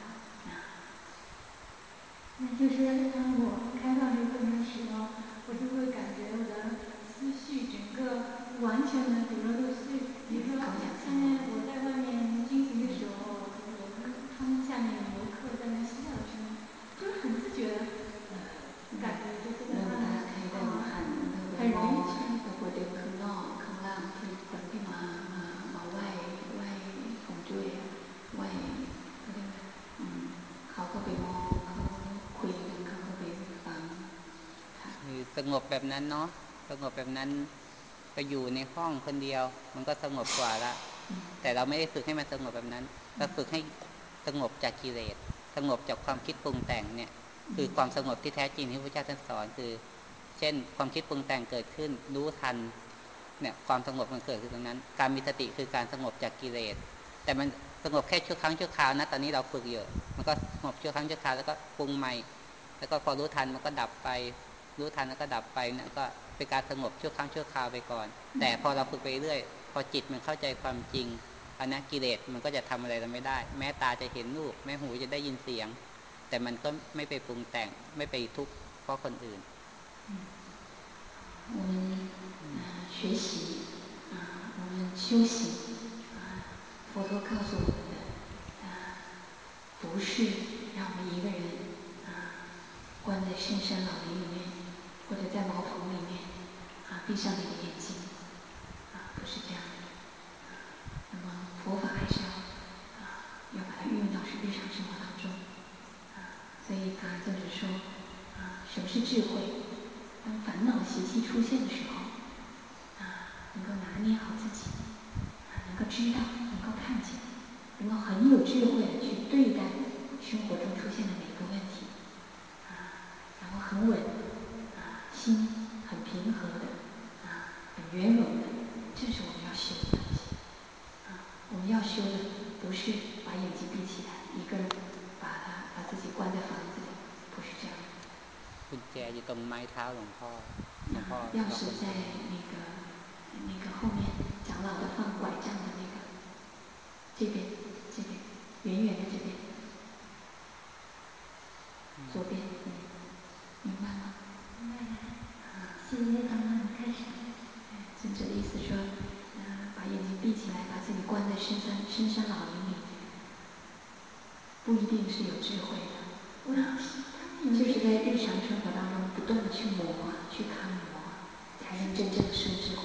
那就是当我开放这个问题的时候，我就会感觉我的思绪整个完全的，比如说都是，比如说看见我在外面，窗下面有游客在那嬉笑的声音，就是很自觉的，呃，感觉就是在那啊，很容易去。สงบแบบนั้นเนาะสงบแบบนั้นไปอยู่ในห้องคนเดียว มันก็สงบกว่าละแต่เราไม่ได้ฝึกให้มันสงบแบบนั้นเราฝึกให้ สงบจากกิเลสสงบจากความคิดปรุงแต่งเนี่ย คือความสงบที่แท้จริงที่พระเจ้าท่านสอนคือ เช่น ความคิดปรุงแต่งเกิดขึ้น รู้ทันเนี่ยความสงบมันเกิดขึ้นตรงนั้น การมีสติคือการสงบจากกิเลส แต่มันสงบแค่ชั่วครั้งชั่วคราวนะตอนนี้เราฝึกเยอะ มันก็สงบชั่วครั้งชั่วคราวแล้วก็ปรุงใหม่ แล้วก็พอรู้ทันมันก็ดับไป รู้ทันแล้วก็ดับไปเนี่ยก็เป็นการสงบชั่วครั้งชั่วคราวไปก่อน แต่พอเราฝึกไปเรื่อย พอจิตมันเข้าใจความจริง อันนั้นกิเลสมันก็จะทำอะไรเราไม่ได้ แม้ตาจะเห็นรูปแม้หูจะได้ยินเสียง แต่มันก็ไม่ไปปรุงแต่งไม่ไปทุกข์เพราะคนอื่น我们学习啊，我们修行啊，佛陀告诉我们的啊，不是让我们一个人啊关在深山老林里面。或者在茅棚里面，啊，闭上你的眼睛，啊，不是这样的。那么 佛法还是要，啊，要把它运用到是日常生活当中。啊，所以刚才作者说，啊，什么是智慧？当烦恼习气出现的时候，啊，能够拿捏好自己，啊，能够知道，能够看见，能够很有智慧的去对待生活中出现的每一个问题，啊，然后很稳。啊心很平和的，啊，很圆融的，这是我们要修的。们要修的不是把眼睛闭起来，一个人把他把自己关在房子里，不是这样。钥匙在那个那个后面长老的放拐杖的那个这边这边远远的这边左边，明白吗？谢谢长老，开始。尊者的意思说，嗯，把眼睛闭起来，把自己关在深山深山老林里，不一定是有智慧的。就是在日常生活当中不断的去磨，去看磨，才能真正的生智慧。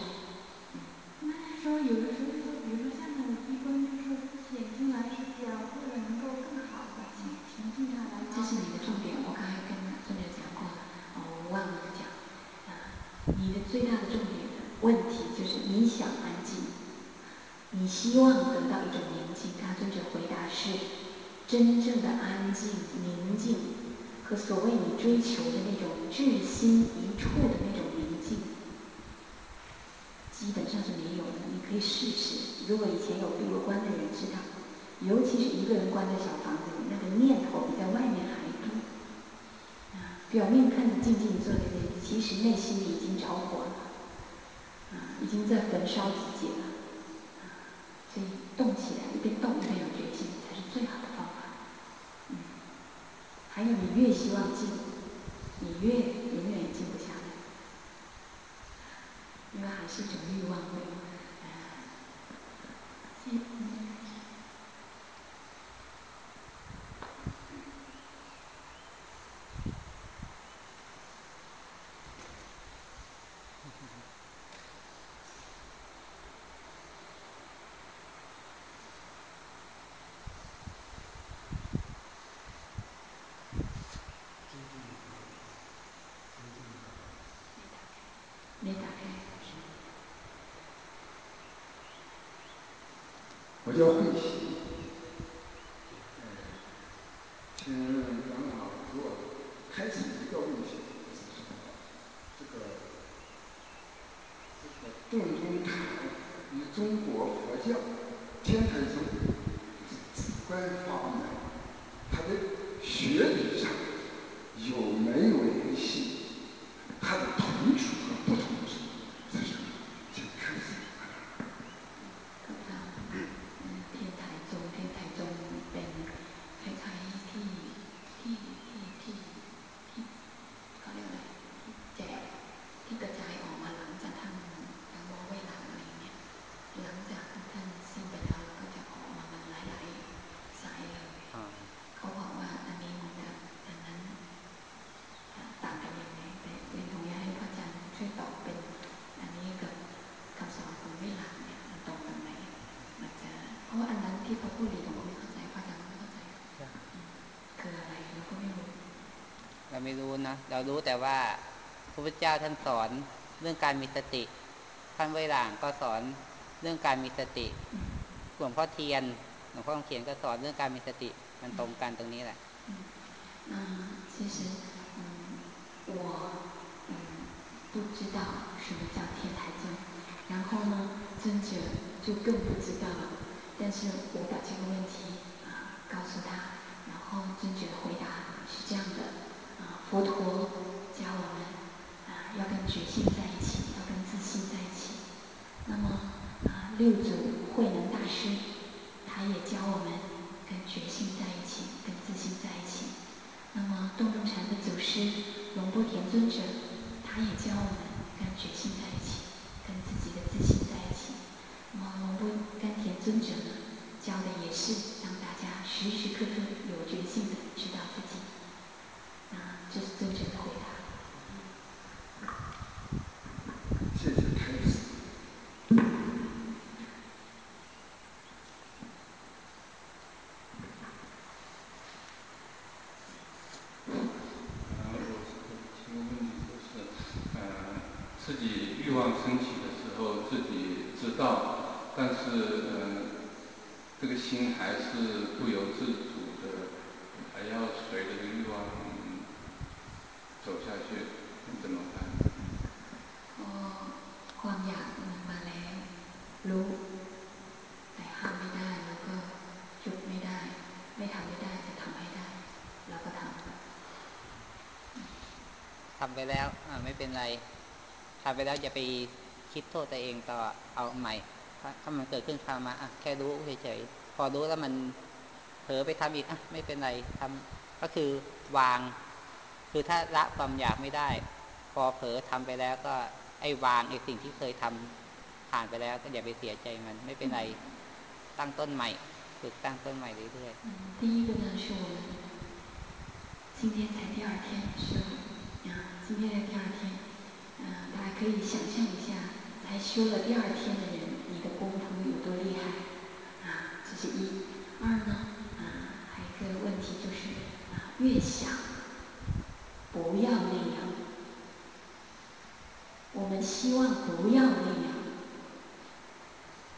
那说有的时候说，比如说像那个闭关，就是说眼睛来睡觉，为了能够更好的去平静下来。这是你的重点，我刚才跟尊者讲过了，哦，我忘了讲。你的最大的重点的问题就是你想安静，你希望得到一种宁静。他尊者回答是：真正的安静、宁静所谓你追求的那种至心一处的那种宁静，基本上是没有的。你可以试试。如果以前有闭过关的人知道，尤其是一个人关在小房子里，那个念头比在外面还多。表面看着静静坐在这里，其实内心里已经着火了，啊，已经在焚烧自己了，啊，所以动起来，一边动一边有决心，才是最好的方法。嗯，还有你越希望静，你越永远也静不下来，因为还是一种欲望会，嗯。我叫慧喜， ไม่รู้นะเรารู้แต่ว่าพระพุทธเจ้าท่านสอนเรื่องการมีสติท่านไวหลางก็สอนเรื่องการมีสติหลวงพ่อเทียนหลวงพ่อเขียนก็สอนเรื่องการมีสติมันตรงกันตรงนี้แหละ嗯，其实嗯，我嗯不知道什么叫天台宗，然后呢，尊者就更不知道了。但是我把这个问题啊告诉他，然后尊者的回答是这样的啊， 佛陀教我们啊要跟觉性在一起，要跟自信在一起。那么啊，六祖慧能大师他也教我们跟觉性在一起，跟自信在一起。那么洞中禅的祖师龙波田尊者，他也教我们跟觉性在一起，跟自己的自信在一起。那么龙波甘田尊者呢，教的也是让大家时时刻刻 ทำไปแล้วไม่เป็นไร ทำไปแล้วอย่าไปคิดโทษตัวเองต่อเอาใหม่ถ้ามันเกิดขึ้นทำมาอะแค่รู้เฉยๆพอรู้แล้วมันเผลอไปทำอีกอะไม่เป็นไรทำก็คือวาง คือถ้าละความอยากไม่ได้ พอเผลอทำไปแล้วก็ไอ้วางไอ้สิ่งที่เคยทำผ่านไปแล้วก็อย่าไปเสียใจมันไม่เป็นไรตั้งต้นใหม่ฝึกตั้งต้นใหม่เรื่อยๆ今天才第二天是今天的第二天，嗯，大家可以想象一下，才修了第二天的人，你的功夫有多厉害啊？这是一。二呢，啊，还有一个问题就是啊，越想不要那样，我们希望不要那样，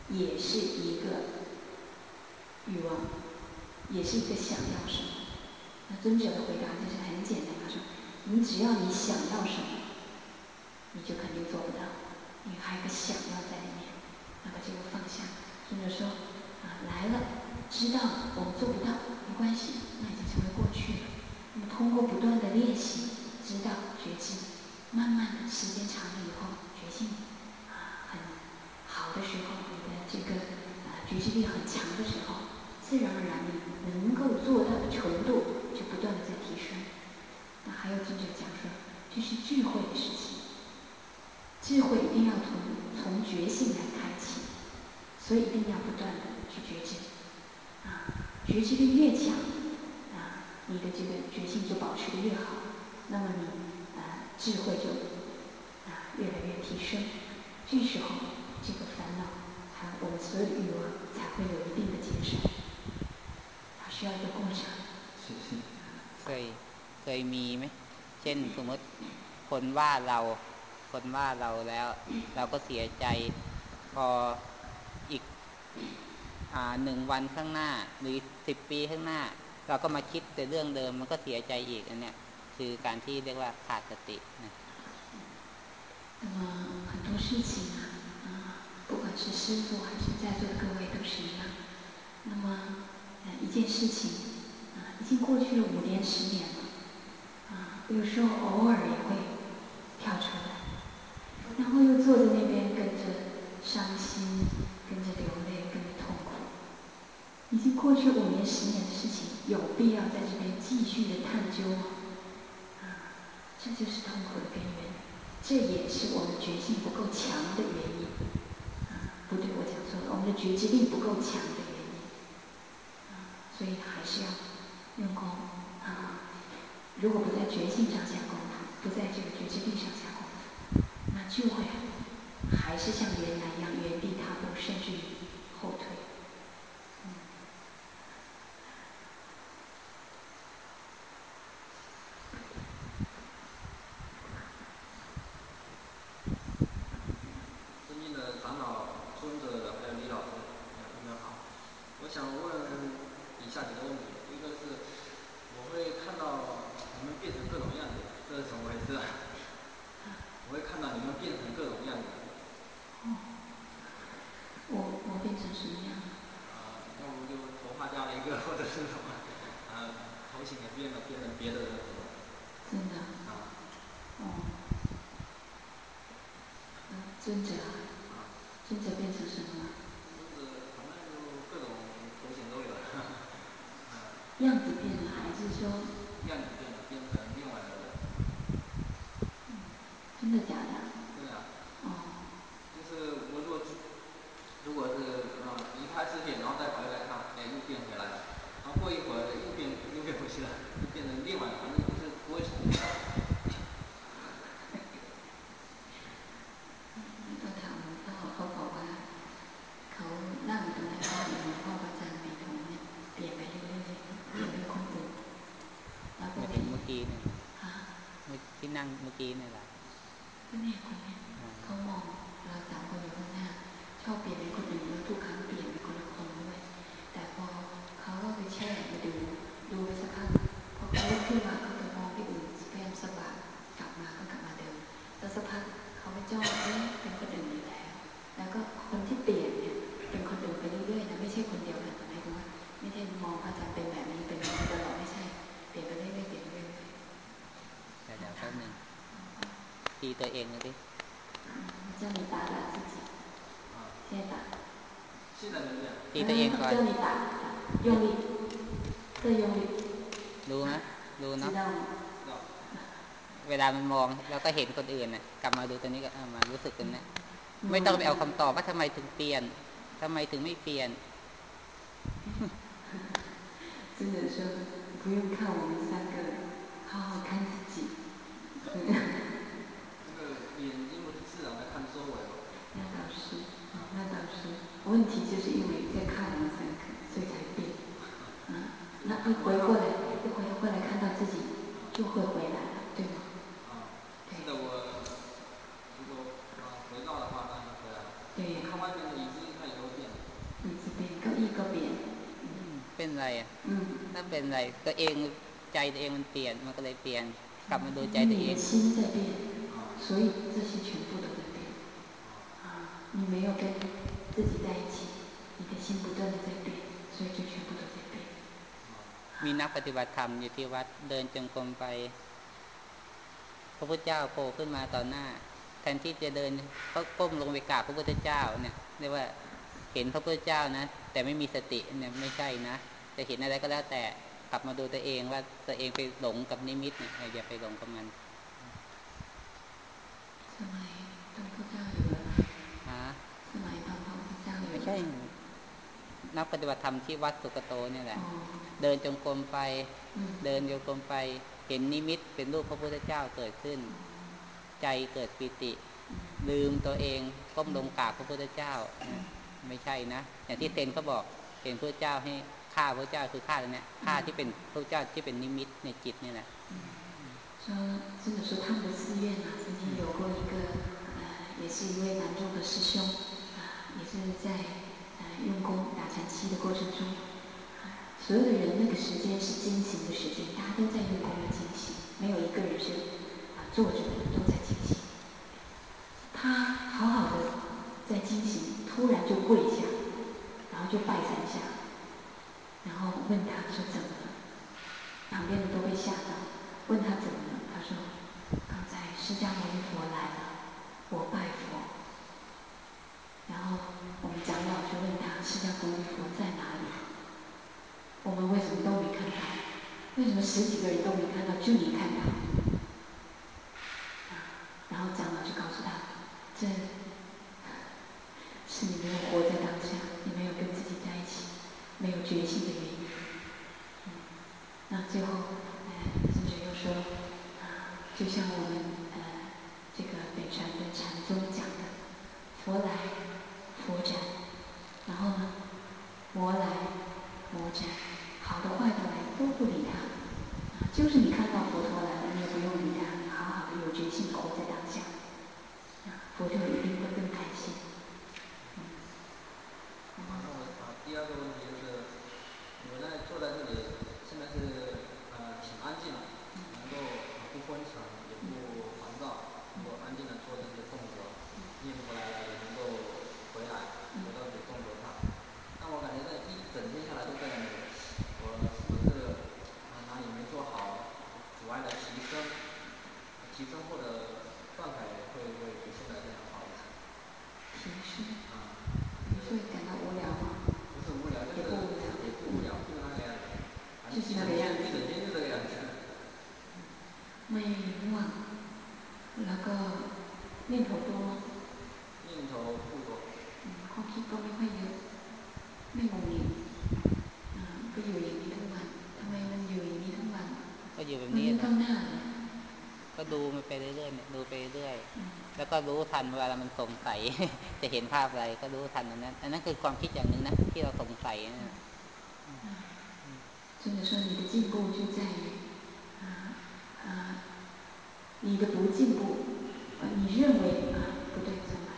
也是一个欲望，也是一个想要什么。那尊者的回答就是很简单，：“你只要你想要什么，你就肯定做不到，你还有个想要在里面。那么就放下。”尊者说：“啊，来了，知道我们做不到，没关系，那已经成为过去了。那么通过不断的练习，知道觉知。”慢慢的时间长了以后，觉性啊很好的时候，你的这个啊觉知力很强的时候，自然而然你能够做到的程度就不断的在提升。那还有尊者讲说，这是智慧的事情，智慧一定要从从觉性来开启，所以一定要不断的去觉知，啊，觉知的越强，啊，你的这个觉性就保持的越好，那么你啊智慧就啊越来越提升，这时候这个烦恼还有我们所有的欲望才会有一定的减少，它需要一个过程。谢谢。对。 ยมีไหมเช่นสมมติคนว่าเราคนว่าเราแล้ว เราก็เสียใจ พออีกอ่าหนึ่งวันข้างหน้า หรือสิบปีข้างหน้า เราก็มาคิดแต่เรื่องเดิมมันก็เสียใจอีกอันเนี้ยคือการที่เรียกว่าขาดสตินะ那么很多事情啊，啊， 是师傅还是在座的各位都是一样。那么，呃，一件事情，啊，已经过去了五年、十年了，啊， 有时候偶尔也会跳出来，然后又坐在那边跟着伤心，跟着流泪，跟着痛苦。已经过去五年、十年的事情，有必要在这边继续的探究吗？啊，这就是痛苦的根源，这也是我们觉性不够强的原因。啊，不对，我讲错了，我们的觉知力不够强的原因。啊，所以还是要用功。如果不在觉性上下功夫，不在这个觉知力上下功夫，那就会还是像原来一样原地踏步，甚至于后退。尊敬的长老、尊者还有李老师，你们好。我想问以下几个问题，一个是我会看到你们变成各种样子，这是怎么回事啊？我会看到你们变成各种样子。哦，我我变成什么样？啊，要不就头发加了一个，或者是什么，啊，头型也变了，变成别的人什么。真的。啊。哦。嗯，真的 ตีตัวเองเลยดิ 叫你打打自己，现在打。现在能这样。ตีตัวเองก่อน 叫你打，用力，再用力。 รู้ไหมรู้เนาะ 知道吗？ เวลามันมองแล้วก็เห็นคนอื่นน่ะกลับมาดูตัวนี้ก็เอามารู้สึกตรงนี้ไม่ต้องไปเอาคำตอบว่าทำไมถึงเปลี่ยน ทำไมถึงไม่เปลี่ยน 真的说不用看我们三个，好好看自己。 问题就是因为在看我们三个，所以才变。啊，那一回过来，一回过来看到自己，就会回来了，对吗？啊，是的，我如果啊回到的话，那就回来了。对。看外面的椅子一看也会变。椅子变，เก้าอี้ก็เปลี่ยน เป็นไรอ่ะ 嗯。ถ้าเป็นไรตัวเองใจตัวเองมันเปลี่ยนมันก็เลยเปลี่ยน กลับมาดูใจตัวเอง 你的心在变，所以这些全部都在变。啊，你没有跟 自己在一起，你的心不断的在变，所以这全部都在变。 มีนักปฏิบัติธรรมอยู่ที่วัดเดินจงกรมไป พระพุทธเจ้าโผล่ขึ้นมาต่อหน้า แทนที่จะเดินก็ก้มลงไปกราบพระพุทธเจ้าเนี่ยเรียกว่าเห็นพระพุทธเจ้านะ แต่ไม่มีสติเนี่ยไม่ใช่นะจะเห็นอะไรก็แล้วแต่กลับมาดูตัวเองว่าตัวเองไปหลงกับนิมิตเนี่ยอย่าไปหลงกับมัน สมัยตอนพระเจ้าอยู่แล้ว ฮะ สมัย ไม่ใช่ นักปฏิบัติธรรมที่วัดสุกโตเนี่ยแหละ อ๋อ เดินจงกรมไป อืม เดินโยกรมไป เห็นนิมิตเป็นรูปพระพุทธเจ้าเกิดขึ้น ใจเกิดปิติ ลืมตัวเองก้มลงกราบพระพุทธเจ้านะไม่ใช่นะ อย่างที่เซนเขาบอกเห็นพระเจ้าให้ฆ่าพระเจ้าคือฆ่าตัวเนี้ยฆ่าที่เป็นพระเจ้าที่เป็นนิมิตในจิตนี่แหละ 说，真的说他们的寺院啊，曾经有过一个，呃，也是一位南宗的师兄，啊， 也是在呃用功打禅期的过程中，所有的人那个时间是进行的时间，大家都在用功的进行，没有一个人是啊坐着的，都在进行。他好好的在进行，突然就拜三下，然后问他说怎么了？旁边人都被吓到，问他怎么了？他说刚才释迦牟尼佛来了，我拜佛。然后我们长老就问他释迦牟尼佛在哪里？我们为什么都没看到？十几个人都没看到，就你看到？ ก็รู้ทันเวลามันสงสัย จะเห็นภาพอะไรก็รู้ทันตรงนั้น อันนั้นคือความคิดอย่างหนึ่งนะที่เราสงสัยนะ 真的说你的进步就在于，啊啊，你的不进步，呃，你认为啊不对，重来，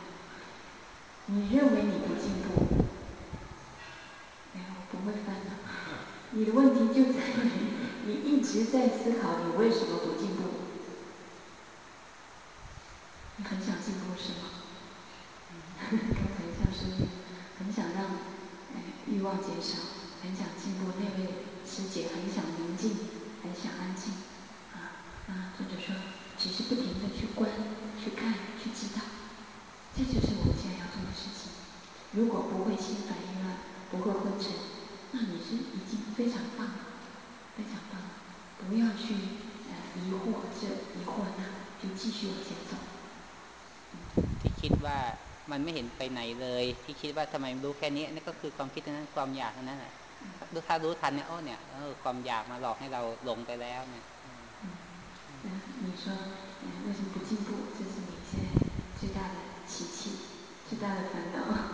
你认为你不进步，没有，我不会翻的。你的问题就在于你一直在思考 มันไม่เห็นไปไหนเลย ที่คิดว่าทำไมรู้แค่นี้นั่นก็คือความคิดนั้นความอยากนั้นแหละถ้ารู้ทันเนี่ยโอ้เนี่ยเออความอยากมาหลอกให้เราหลงไปแล้วเนี่ย 嗯，你说，嗯，为什么不进步？这是你现在最大的习气，最大的烦恼。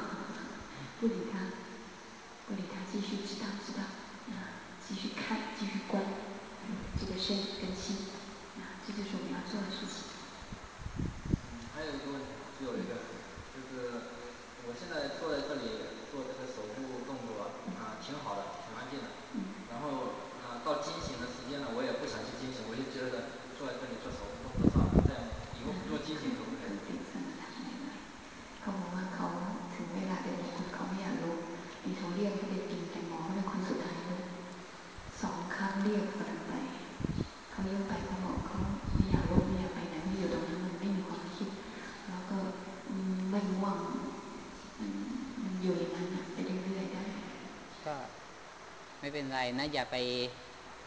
เป็นไรนะ อย่าไป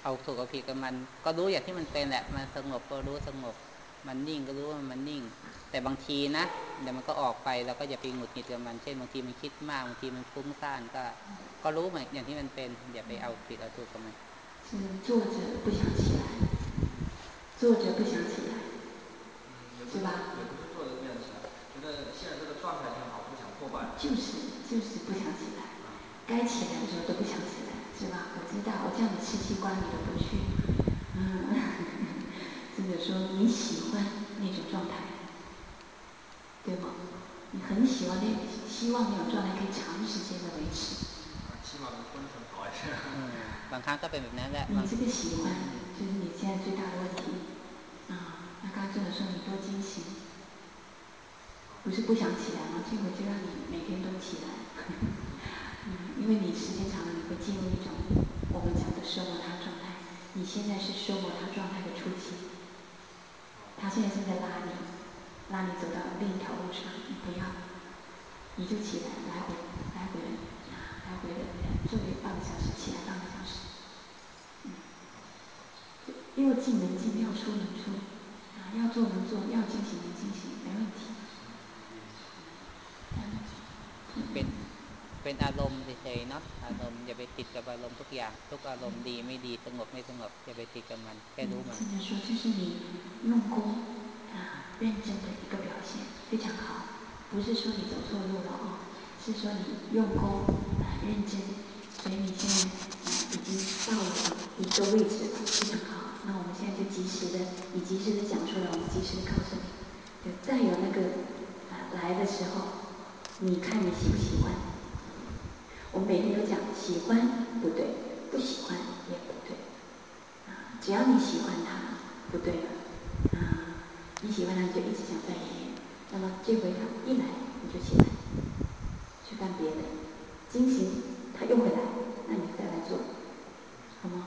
เอาสุขกับผิดกับมัน ก็รู้อย่างที่มันเป็นแหละ มันสงบก็รู้สงบ มันนิ่งก็รู้ว่ามันนิ่ง แต่บางทีนะเดี๋ยวมันก็ออกไปเราก็อย่าไปหงุดหงิดกับมัน เช่นบางทีมันคิดมากบางทีมันฟุ้งซ่านก็ ก็รู้เหมือนอย่างที่มันเป็น อย่าไปเอาผิดเอาถูกกับมัน 是坐着不想起来，坐着不想起来，嗯，也不是，也不是坐着不想起来，觉得现在这个状态挺好，不想破坏。就是就是不想起来，该起来的时候都不想起来， 是吧？我知道，我叫你吃西瓜你都不去，嗯，真的说你喜欢那种状态，对吗？你很喜欢那，希望那种状态可以长时间的维持。啊，起码比昏沉好一些。 บางครั้งก็เป็นแบบนั้นแหละ 你这个喜欢就是你现在最大的问题啊！那刚刚真的说你多惊喜，不是不想起来吗？这回就让你每天都起来，嗯， 因为你时间长了，你会进入一种我们讲的奢摩他状态。你现在是奢摩他状态的初期，他现在正在拉你，拉你走到另一条路上。你不要，你就起来，来回来回的，来回的，做一半个小时，起来半个小时。嗯，要进能进，要出能出，啊，要做能做，要进行能进行，没问题。 เป็นอารมณ์เฉยๆเนาะอารมณ์อย่าไปติดกับอารมณ์ทุกอย่างทุกอารมณ์ดีไม่ดีสงบไม่สงบอย่าไปติดกับมันแค่รู้มัน 现在说这是你用功啊认真的一个表现，非常好。不是说你走错路了哦，是说你用功啊认真，所以你现在啊已经到了一个位置了，非常好。那我们现在就及时的，你及时的讲出来，我们及时的告诉你，就再有那个啊来的时候，你看你喜不喜欢？ 我每天都讲，喜欢不对，不喜欢也不对。啊，只要你喜欢他，不对了。啊，你喜欢他，你就一直想在一遍。那么这回他一来，你就起来去干别的。惊喜，他又会来，那你再来做，好吗？